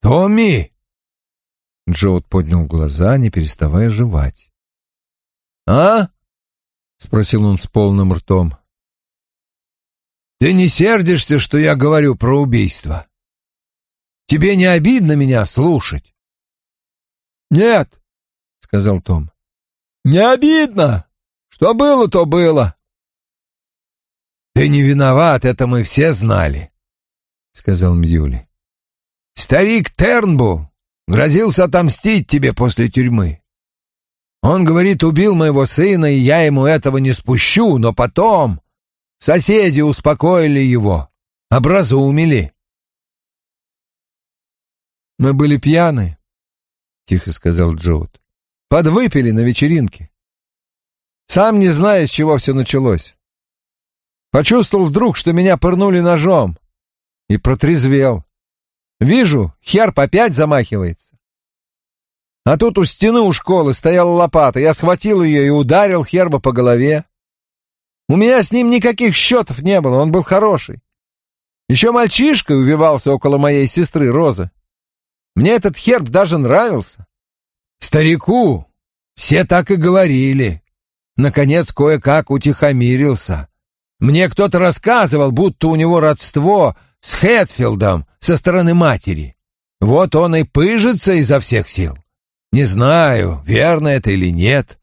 «Томми!» Джоуд поднял глаза, не переставая жевать. «А?» — спросил он с полным ртом. «Ты не сердишься, что я говорю про убийство? Тебе не обидно меня слушать?» «Нет», — сказал Том. «Не обидно. Что было, то было. «Ты не виноват, это мы все знали», — сказал Мьюли. «Старик Тернбул грозился отомстить тебе после тюрьмы. Он говорит, убил моего сына, и я ему этого не спущу, но потом соседи успокоили его, образумили». «Мы были пьяны», — тихо сказал Джоуд. «Подвыпили на вечеринке. Сам не знаю, с чего все началось. Почувствовал вдруг, что меня пырнули ножом. И протрезвел. Вижу, Херп опять замахивается. А тут у стены у школы стояла лопата. Я схватил ее и ударил Херба по голове. У меня с ним никаких счетов не было, он был хороший. Еще мальчишкой увивался около моей сестры Розы. Мне этот Херб даже нравился. Старику все так и говорили. Наконец кое-как утихомирился. Мне кто-то рассказывал, будто у него родство с Хэтфилдом со стороны матери. Вот он и пыжится изо всех сил. Не знаю, верно это или нет.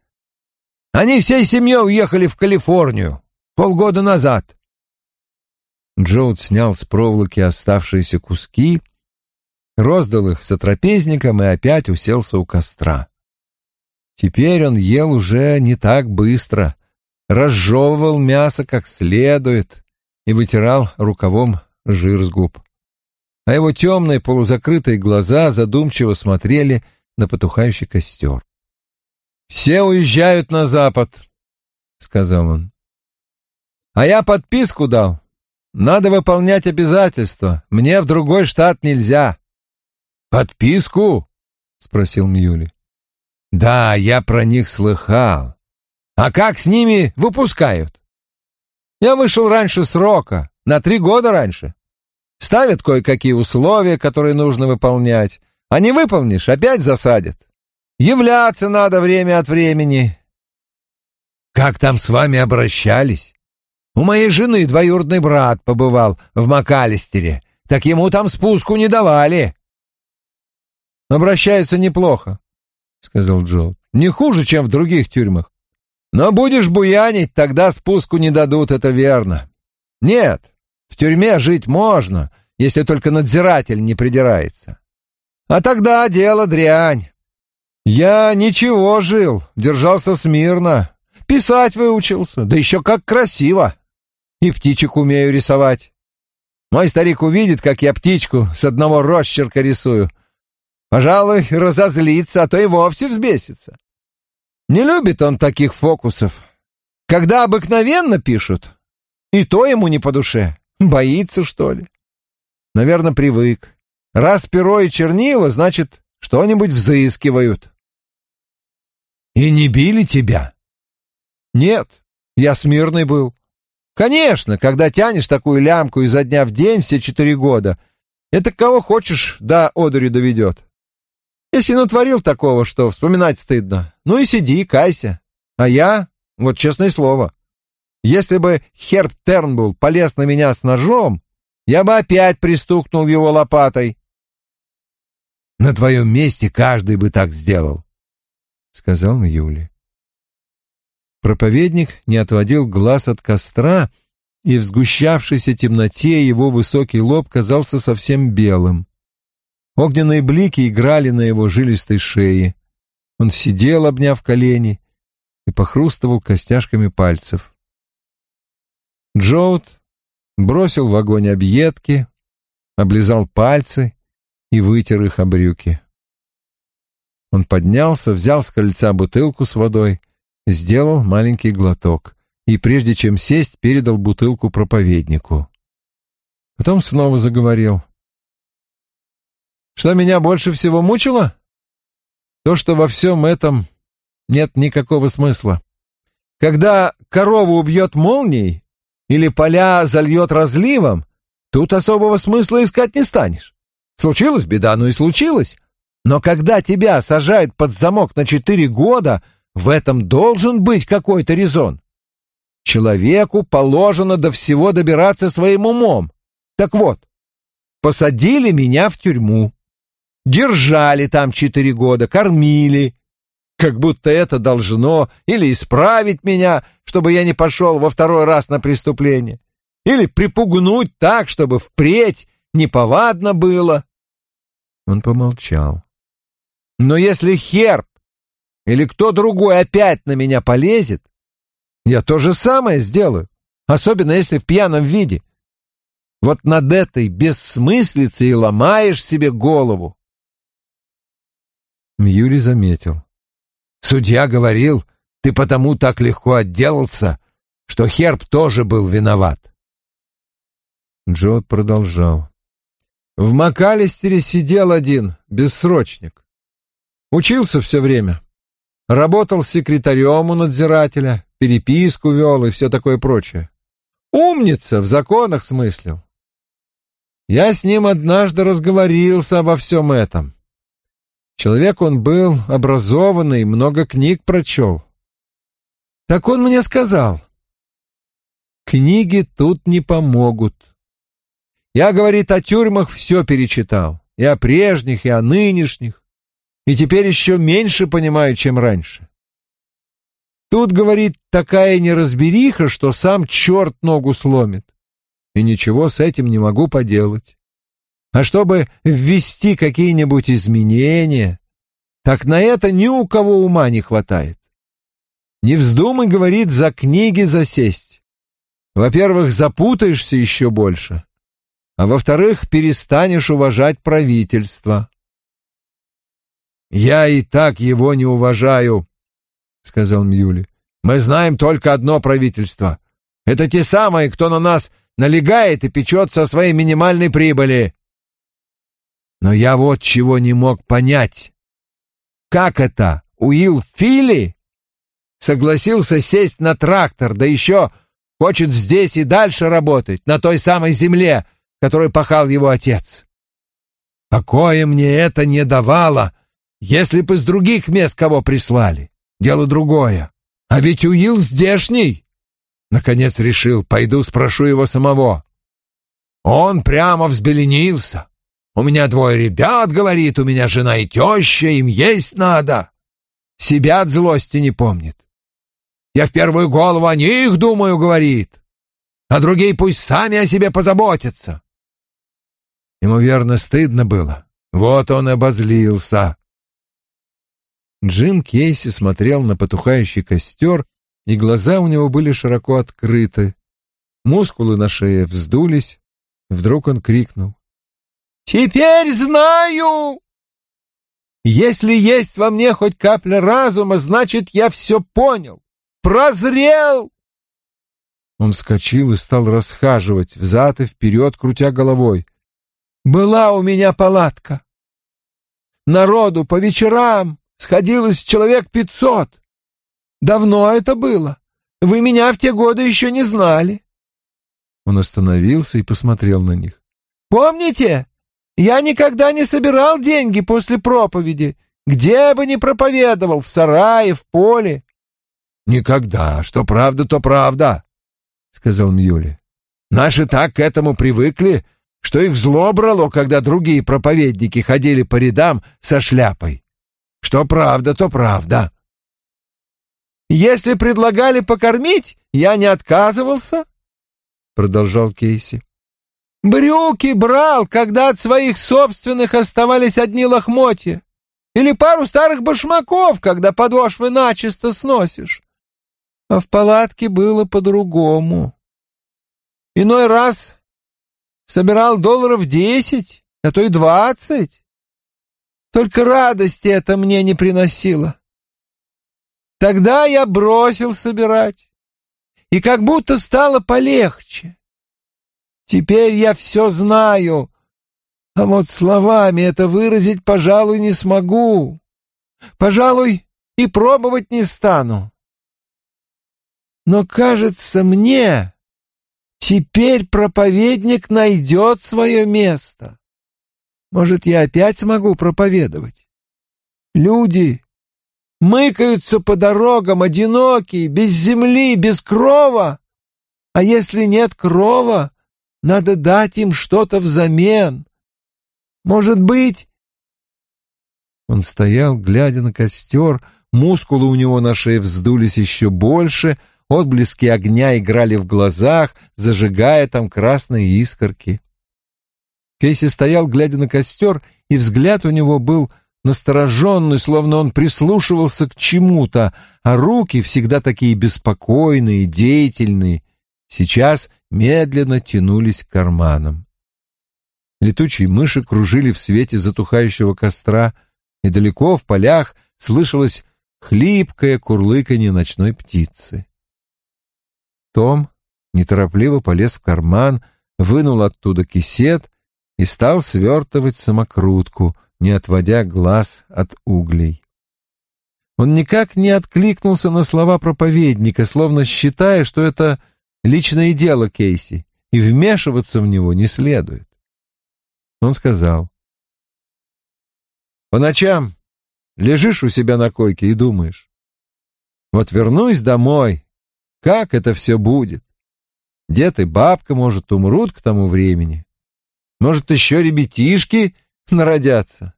Они всей семьей уехали в Калифорнию полгода назад. Джоуд снял с проволоки оставшиеся куски, роздал их сотрапезникам и опять уселся у костра. Теперь он ел уже не так быстро, разжевывал мясо как следует и вытирал рукавом жир с губ. А его темные полузакрытые глаза задумчиво смотрели на потухающий костер. «Все уезжают на запад», — сказал он. «А я подписку дал. Надо выполнять обязательства. Мне в другой штат нельзя». «Подписку?» — спросил Мьюли. «Да, я про них слыхал. А как с ними выпускают? Я вышел раньше срока, на три года раньше. Ставят кое-какие условия, которые нужно выполнять. А не выполнишь, опять засадят. Являться надо время от времени. Как там с вами обращались? У моей жены двоюродный брат побывал в МакАлистере, так ему там спуску не давали. Обращаются неплохо, — сказал Джо. Не хуже, чем в других тюрьмах. Но будешь буянить, тогда спуску не дадут, это верно. Нет, в тюрьме жить можно, если только надзиратель не придирается. А тогда дело дрянь. Я ничего жил, держался смирно, писать выучился, да еще как красиво. И птичек умею рисовать. Мой старик увидит, как я птичку с одного росчерка рисую. Пожалуй, разозлится, а то и вовсе взбесится. Не любит он таких фокусов. Когда обыкновенно пишут, и то ему не по душе. Боится, что ли? Наверное, привык. Раз перо и чернила, значит, что-нибудь взыскивают. И не били тебя? Нет, я смирный был. Конечно, когда тянешь такую лямку изо дня в день все четыре года, это кого хочешь до одури доведет. Если натворил такого, что вспоминать стыдно, ну и сиди, кайся. А я, вот честное слово, если бы Херб Тернбул полез на меня с ножом, я бы опять пристукнул его лопатой. На твоем месте каждый бы так сделал, — сказал Юли. Проповедник не отводил глаз от костра, и в сгущавшейся темноте его высокий лоб казался совсем белым. Огненные блики играли на его жилистой шее. Он сидел, обняв колени, и похрустывал костяшками пальцев. Джоуд бросил в огонь объедки, облизал пальцы и вытер их об брюки. Он поднялся, взял с кольца бутылку с водой, сделал маленький глоток и, прежде чем сесть, передал бутылку проповеднику. Потом снова заговорил — что меня больше всего мучило? То, что во всем этом нет никакого смысла. Когда корову убьет молнией или поля зальет разливом, тут особого смысла искать не станешь. Случилась беда, ну и случилось. Но когда тебя сажают под замок на четыре года, в этом должен быть какой-то резон. Человеку положено до всего добираться своим умом. Так вот, посадили меня в тюрьму. Держали там четыре года, кормили. Как будто это должно или исправить меня, чтобы я не пошел во второй раз на преступление, или припугнуть так, чтобы впредь неповадно было. Он помолчал. Но если Херб или кто другой опять на меня полезет, я то же самое сделаю, особенно если в пьяном виде. Вот над этой бессмыслицей ломаешь себе голову. Мьюри заметил. «Судья говорил, ты потому так легко отделался, что Херб тоже был виноват». Джот продолжал. «В МакАлистере сидел один, бессрочник. Учился все время. Работал секретарем у надзирателя, переписку вел и все такое прочее. Умница, в законах смыслил. Я с ним однажды разговорился обо всем этом. Человек он был образованный, много книг прочел. Так он мне сказал, книги тут не помогут. Я, говорит, о тюрьмах все перечитал, и о прежних, и о нынешних, и теперь еще меньше понимаю, чем раньше. Тут, говорит, такая неразбериха, что сам черт ногу сломит, и ничего с этим не могу поделать. А чтобы ввести какие-нибудь изменения, так на это ни у кого ума не хватает. Не вздумай, говорит, за книги засесть. Во-первых, запутаешься еще больше, а во-вторых, перестанешь уважать правительство. «Я и так его не уважаю», — сказал Мьюли. «Мы знаем только одно правительство. Это те самые, кто на нас налегает и печется о своей минимальной прибыли. Но я вот чего не мог понять. Как это, Уилл Филли согласился сесть на трактор, да еще хочет здесь и дальше работать, на той самой земле, которой пахал его отец? Покоя мне это не давало, если бы с других мест кого прислали. Дело другое. А ведь Уилл здешний. Наконец решил, пойду спрошу его самого. Он прямо взбеленился. У меня двое ребят, говорит, у меня жена и теща, им есть надо. Себя от злости не помнит. Я в первую голову о них думаю, говорит. А другие пусть сами о себе позаботятся. Ему верно стыдно было. Вот он обозлился. Джим Кейси смотрел на потухающий костер, и глаза у него были широко открыты. Мускулы на шее вздулись. Вдруг он крикнул. Теперь знаю! Если есть во мне хоть капля разума, значит, я все понял, прозрел!» Он вскочил и стал расхаживать взад и вперед, крутя головой. «Была у меня палатка. Народу по вечерам сходилось человек пятьсот. Давно это было. Вы меня в те годы еще не знали. Он остановился и посмотрел на них. «Помните, я никогда не собирал деньги после проповеди, где бы ни проповедовал, в сарае, в поле». «Никогда. Что правда, то правда», — сказал Мьюли. «Наши так к этому привыкли, что их зло брало, когда другие проповедники ходили по рядам со шляпой. Что правда, то правда». «Если предлагали покормить, я не отказывался», — продолжал Кейси. «Брюки брал, когда от своих собственных оставались одни лохмотья, или пару старых башмаков, когда подошвы начисто сносишь. А в палатке было по-другому. Иной раз собирал долларов десять, а то и двадцать. Только радости это мне не приносило. Тогда я бросил собирать, и как будто стало полегче. Теперь я все знаю, а вот словами это выразить, пожалуй, не смогу. Пожалуй, и пробовать не стану. Но, кажется мне, теперь проповедник найдет свое место. Может, я опять смогу проповедовать? Люди мыкаются по дорогам, одинокие, без земли, без крова. А если нет крова, надо дать им что-то взамен. Может быть...» Он стоял, глядя на костер, мускулы у него на шее вздулись еще больше, отблески огня играли в глазах, зажигая там красные искорки. Кейси стоял, глядя на костер, и взгляд у него был настороженный, словно он прислушивался к чему-то, а руки, всегда такие беспокойные, деятельные, сейчас медленно тянулись к карманам. Летучие мыши кружили в свете затухающего костра, и далеко в полях слышалось хлипкое курлыканье ночной птицы. Том неторопливо полез в карман, вынул оттуда кисет и стал свертывать самокрутку, не отводя глаз от углей. Он никак не откликнулся на слова проповедника, словно считая, что это личное дело Кейси, и вмешиваться в него не следует. Он сказал, «По ночам лежишь у себя на койке и думаешь, вот вернусь домой, как это все будет? Дед и бабка, может, умрут к тому времени. Может, еще ребятишки народятся.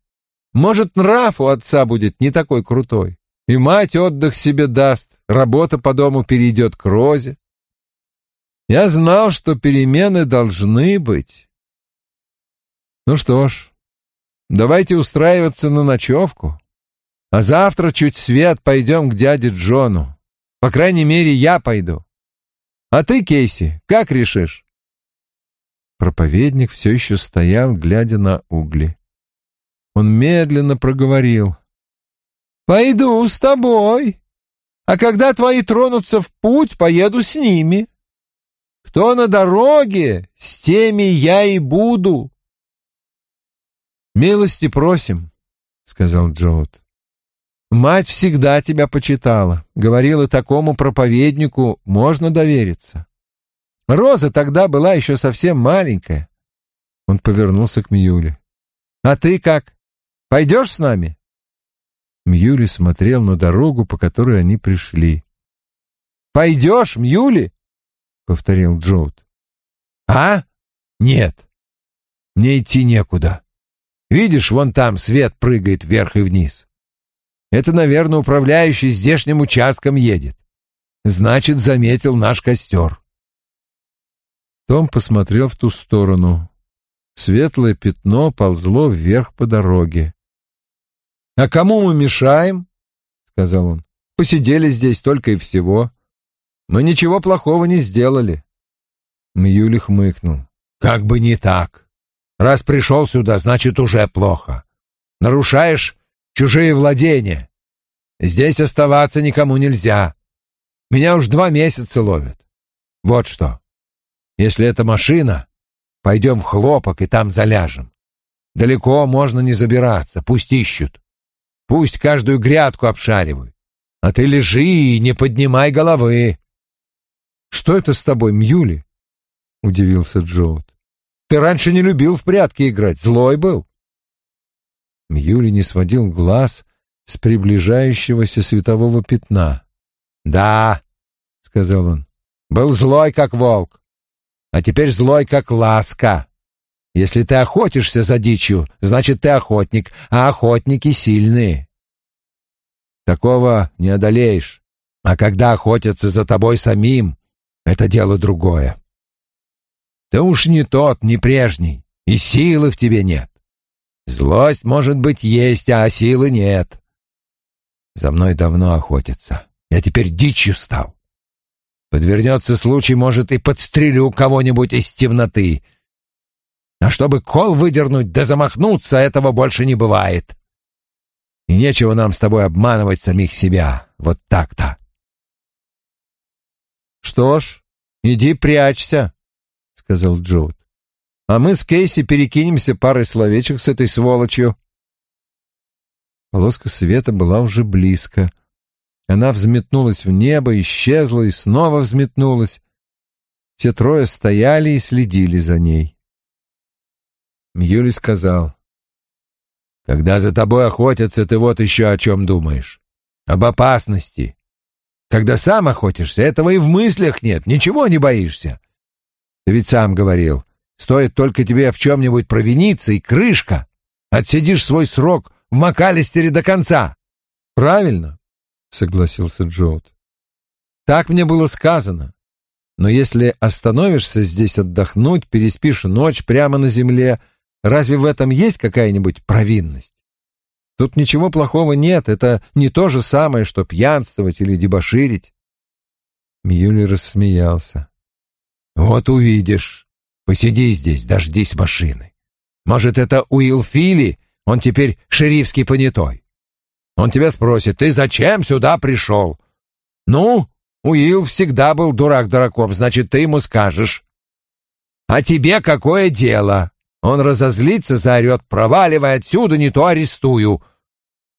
Может, нрав у отца будет не такой крутой. И мать отдых себе даст, работа по дому перейдет к Розе. Я знал, что перемены должны быть. Ну что ж, давайте устраиваться на ночевку. А завтра чуть свет пойдем к дяде Джону. По крайней мере, я пойду. А ты, Кейси, как решишь? Проповедник все еще стоял, глядя на угли. Он медленно проговорил. «Пойду с тобой, а когда твои тронутся в путь, поеду с ними. Кто на дороге, с теми я и буду». «Милости просим», — сказал Джоуд. «Мать всегда тебя почитала, говорила, такому проповеднику можно довериться. Роза тогда была еще совсем маленькая. Он повернулся к Мьюли. «А ты как? Пойдешь с нами?» Мьюли смотрел на дорогу, по которой они пришли. «Пойдешь, Мьюли?» — повторил Джоуд. «А? Нет. Мне идти некуда. Видишь, вон там свет прыгает вверх и вниз. Это, наверное, управляющий здешним участком едет. Значит, заметил наш костер. Том посмотрел в ту сторону. Светлое пятно ползло вверх по дороге. «А кому мы мешаем?» — сказал он. «Посидели здесь только и всего. Мы ничего плохого не сделали». Мьюли хмыкнул. «Как бы не так. Раз пришел сюда, значит, уже плохо. Нарушаешь чужие владения. Здесь оставаться никому нельзя. Меня уж два месяца ловят. Вот что. Если это машина, пойдем в хлопок и там заляжем. Далеко можно не забираться, пусть ищут. Пусть каждую грядку обшаривают. А ты лежи и не поднимай головы. Что это с тобой, Мьюли? удивился Джоуд. «Ты раньше не любил в прятки играть, злой был». Мьюли не сводил глаз с приближающегося светового пятна. «Да», — сказал он, — «был злой, как волк, а теперь злой, как ласка. Если ты охотишься за дичью, значит, ты охотник, а охотники сильные. Такого не одолеешь. А когда охотятся за тобой самим, это дело другое. Ты уж не тот, не прежний, и силы в тебе нет. Злость, может быть, есть, а силы нет. За мной давно охотятся. Я теперь дичью стал. Подвернется случай, может, и подстрелю кого-нибудь из темноты. А чтобы кол выдернуть да замахнуться, этого больше не бывает. И нечего нам с тобой обманывать самих себя. Вот так-то. Что ж, иди прячься, — сказал Джоуд. А мы с Кейси перекинемся парой словечек с этой сволочью. Полоска света была уже близко. Она взметнулась в небо, исчезла и снова взметнулась. Все трое стояли и следили за ней. Мьюли сказал. «Когда за тобой охотятся, ты вот еще о чем думаешь. Об опасности. Когда сам охотишься, этого и в мыслях нет, ничего не боишься. Ты ведь сам говорил, стоит только тебе в чем-нибудь провиниться, и крышка. Отсидишь свой срок в МакАлистере до конца. Правильно, согласился Джоуд. Так мне было сказано. Но если остановишься здесь отдохнуть, переспишь ночь прямо на земле, разве в этом есть какая-нибудь провинность? Тут ничего плохого нет, это не то же самое, что пьянствовать или дебоширить. Мьюли рассмеялся. «Вот увидишь. Посиди здесь, дождись машины. Может, это Уилл Филли он теперь шерифский понятой. Он тебя спросит, ты зачем сюда пришел? Ну, Уилл всегда был дурак-дураком, значит, ты ему скажешь. А тебе какое дело? Он разозлится, заорет, проваливай отсюда, не то арестую.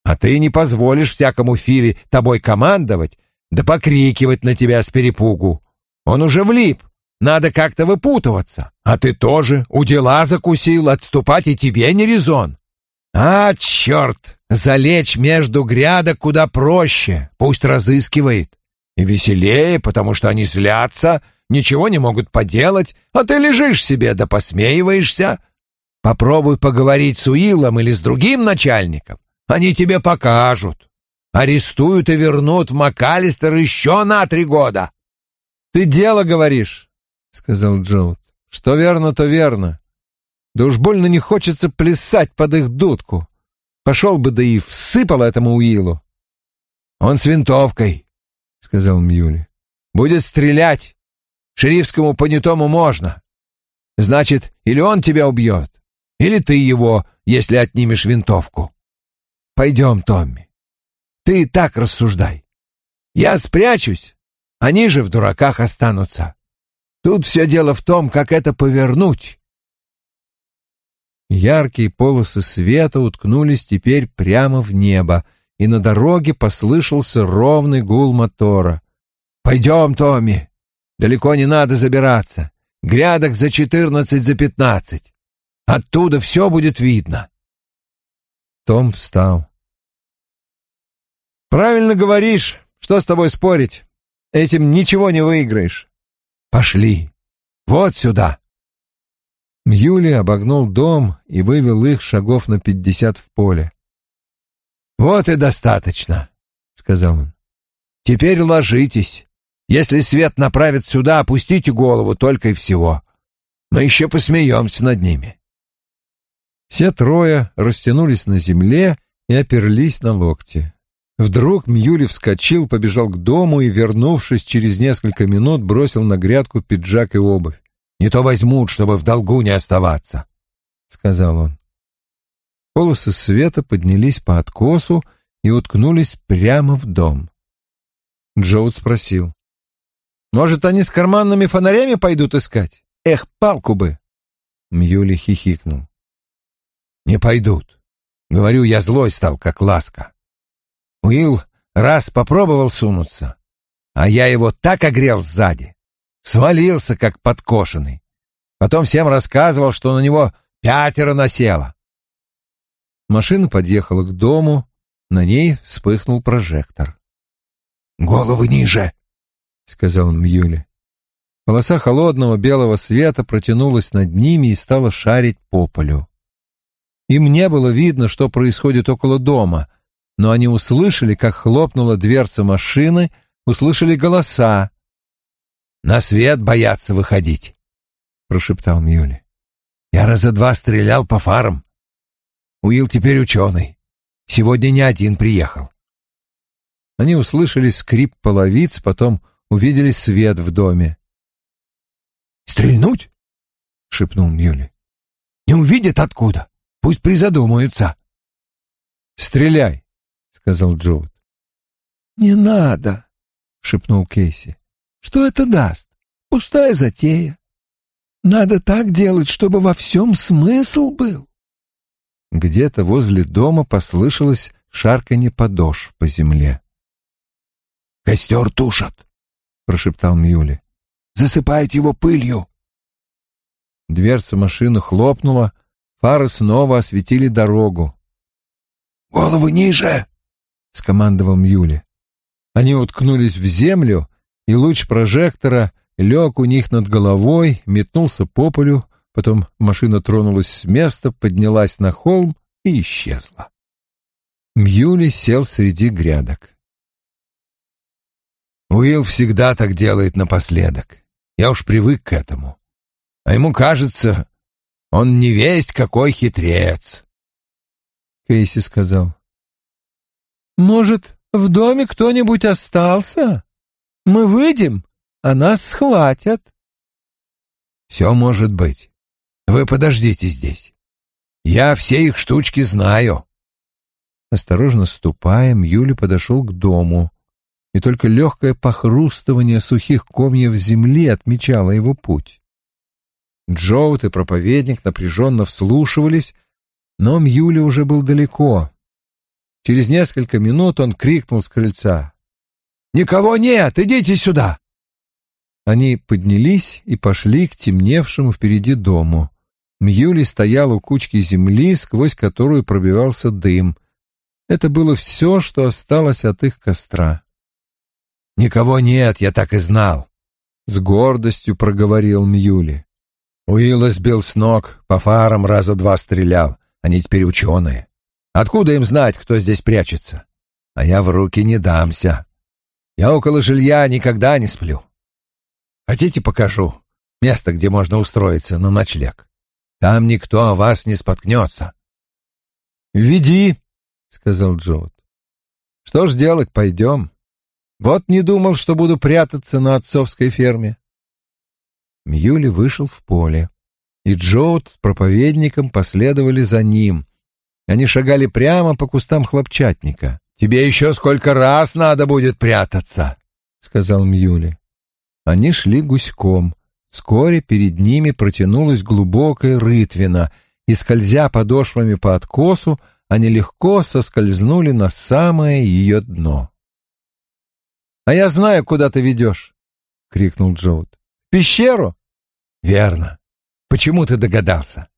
А ты не позволишь всякому Филе тобой командовать, да покрикивать на тебя с перепугу. Он уже влип, надо как-то выпутываться. А ты тоже у дела закусил, отступать и тебе не резон. А, черт, залечь между грядок куда проще, пусть разыскивает. И веселее, потому что они злятся, ничего не могут поделать, а ты лежишь себе да посмеиваешься. Попробуй поговорить с Уиллом или с другим начальником, они тебе покажут. Арестуют и вернут в МакАлистер еще на три года. — Ты дело говоришь, — сказал Джоуд. — Что верно, то верно. Да уж больно не хочется плясать под их дудку. Пошел бы да и всыпал этому Уиллу. — Он с винтовкой, — сказал Мьюли. — Будет стрелять. Шерифскому понятому можно. Значит, или он тебя убьет, или ты его, если отнимешь винтовку. Пойдем, Томми. Ты так рассуждай. Я спрячусь, они же в дураках останутся. Тут все дело в том, как это повернуть. Яркие полосы света уткнулись теперь прямо в небо, и на дороге послышался ровный гул мотора. «Пойдем, Томми. Далеко не надо забираться. Грядок за четырнадцать, за пятнадцать. Оттуда все будет видно». Том встал. «Правильно говоришь. Что с тобой спорить? Этим ничего не выиграешь». «Пошли. Вот сюда». Мьюли обогнул дом и вывел их шагов на пятьдесят в поле. «Вот и достаточно», — сказал он. «Теперь ложитесь. Если свет направит сюда, опустите голову только и всего. Мы еще посмеемся над ними». Все трое растянулись на земле и оперлись на локти. Вдруг Мьюли вскочил, побежал к дому и, вернувшись через несколько минут, бросил на грядку пиджак и обувь. Не то возьмут, чтобы в долгу не оставаться, — сказал он. Полосы света поднялись по откосу и уткнулись прямо в дом. Джоуд спросил. «Может, они с карманными фонарями пойдут искать? Эх, палку бы!» Мьюли хихикнул. «Не пойдут. Говорю, я злой стал, как ласка. Уилл раз попробовал сунуться, а я его так огрел сзади, Свалился, как подкошенный. Потом всем рассказывал, что на него пятеро насело. Машина подъехала к дому, на ней вспыхнул прожектор. «Головы ниже!» — сказал Мьюли. Полоса холодного белого света протянулась над ними и стала шарить по полю. Им не было видно, что происходит около дома, но они услышали, как хлопнула дверца машины, услышали голоса. «На свет боятся выходить», — прошептал Мьюли. «Я раза два стрелял по фарам. Уилл теперь ученый. Сегодня не один приехал». Они услышали скрип половиц, потом увидели свет в доме. «Стрельнуть?» — шепнул Мьюли. «Не увидят откуда. Пусть призадумаются». «Стреляй», — сказал Джоуд. «Не надо», — шепнул Кейси. «Что это даст? Пустая затея. Надо так делать, чтобы во всем смысл был». Где-то возле дома послышалось шарканье подошв по земле. «Костер тушат», — прошептал Мьюли. «Засыпают его пылью». Дверца машины хлопнула, фары снова осветили дорогу. «Голову ниже!» — скомандовал Мьюли. Они уткнулись в землю, и луч прожектора лег у них над головой, метнулся по полю, потом машина тронулась с места, поднялась на холм и исчезла. Мьюли сел среди грядок. Уилл всегда так делает напоследок. Я уж привык к этому. А ему кажется, он не весть какой хитрец. Кейси сказал. «Может, в доме кто-нибудь остался? Мы выйдем, а нас схватят». «Все может быть. Вы подождите здесь. Я все их штучки знаю». Осторожно ступая, Юли подошел к дому, и только легкое похрустывание сухих комьев земли отмечало его путь. Джоут и проповедник напряженно вслушивались, но Мьюли уже был далеко. Через несколько минут он крикнул с крыльца. «Никого нет! Идите сюда!» Они поднялись и пошли к темневшему впереди дому. Мьюли стоял у кучки земли, сквозь которую пробивался дым. Это было все, что осталось от их костра. «Никого нет, я так и знал», — с гордостью проговорил Мьюли. Уилла сбил с ног, по фарам раза два стрелял. Они теперь ученые. Откуда им знать, кто здесь прячется? А я в руки не дамся. Я около жилья никогда не сплю. Хотите, покажу место, где можно устроиться на ночлег? Там никто о вас не споткнется. «Веди», — сказал Джоуд. «Что ж делать, пойдем. Вот не думал, что буду прятаться на отцовской ферме». Мьюли вышел в поле, и Джоуд с проповедником последовали за ним. Они шагали прямо по кустам хлопчатника. «Тебе еще сколько раз надо будет прятаться», — сказал Мьюли. Они шли гуськом. Вскоре перед ними протянулась глубокая рытвина, и, скользя подошвами по откосу, они легко соскользнули на самое ее дно. «А я знаю, куда ты ведешь!» — крикнул Джоуд. «В пещеру?» «Верно. Почему ты догадался?»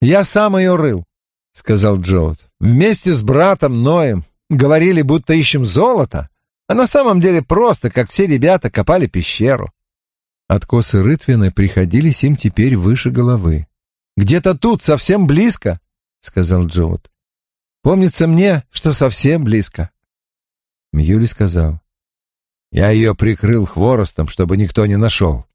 «Я сам ее рыл», — сказал Джоуд. «Вместе с братом Ноем говорили, будто ищем золото, а на самом деле просто, как все ребята, копали пещеру». Откосы рытвины приходились им теперь выше головы. «Где-то тут, совсем близко», — сказал Джоуд. «Помнится мне, что совсем близко». Мьюли сказал. «Я ее прикрыл хворостом, чтобы никто не нашел».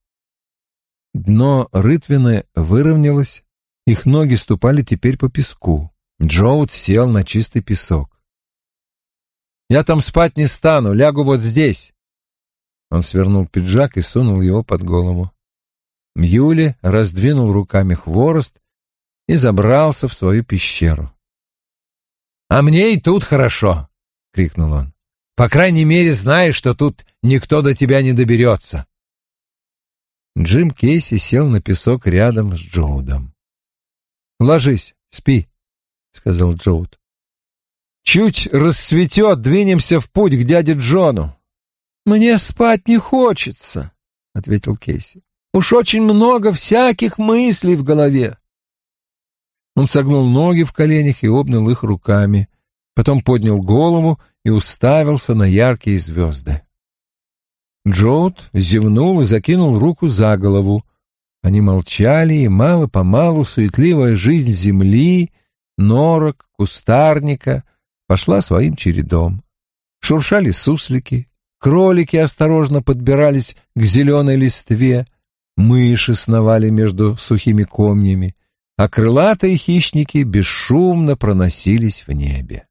Дно рытвины выровнялось, их ноги ступали теперь по песку. Джоуд сел на чистый песок. «Я там спать не стану, лягу вот здесь». Он свернул пиджак и сунул его под голову. Мьюли раздвинул руками хворост и забрался в свою пещеру. «А мне и тут хорошо!» — крикнул он. «По крайней мере, знаешь, что тут никто до тебя не доберется. Джим Кейси сел на песок рядом с Джоудом. «Ложись, спи», — сказал Джоуд. «Чуть рассветет, двинемся в путь к дяде Джону». «Мне спать не хочется», — ответил Кейси. Уж очень много всяких мыслей в голове. Он согнул ноги в коленях и обнял их руками, потом поднял голову и уставился на яркие звезды. Джоуд зевнул и закинул руку за голову. Они молчали, и мало-помалу суетливая жизнь земли, норок, кустарника пошла своим чередом. Шуршали суслики, кролики осторожно подбирались к зеленой листве, мыши сновали между сухими комьями, а крылатые хищники бесшумно проносились в небе.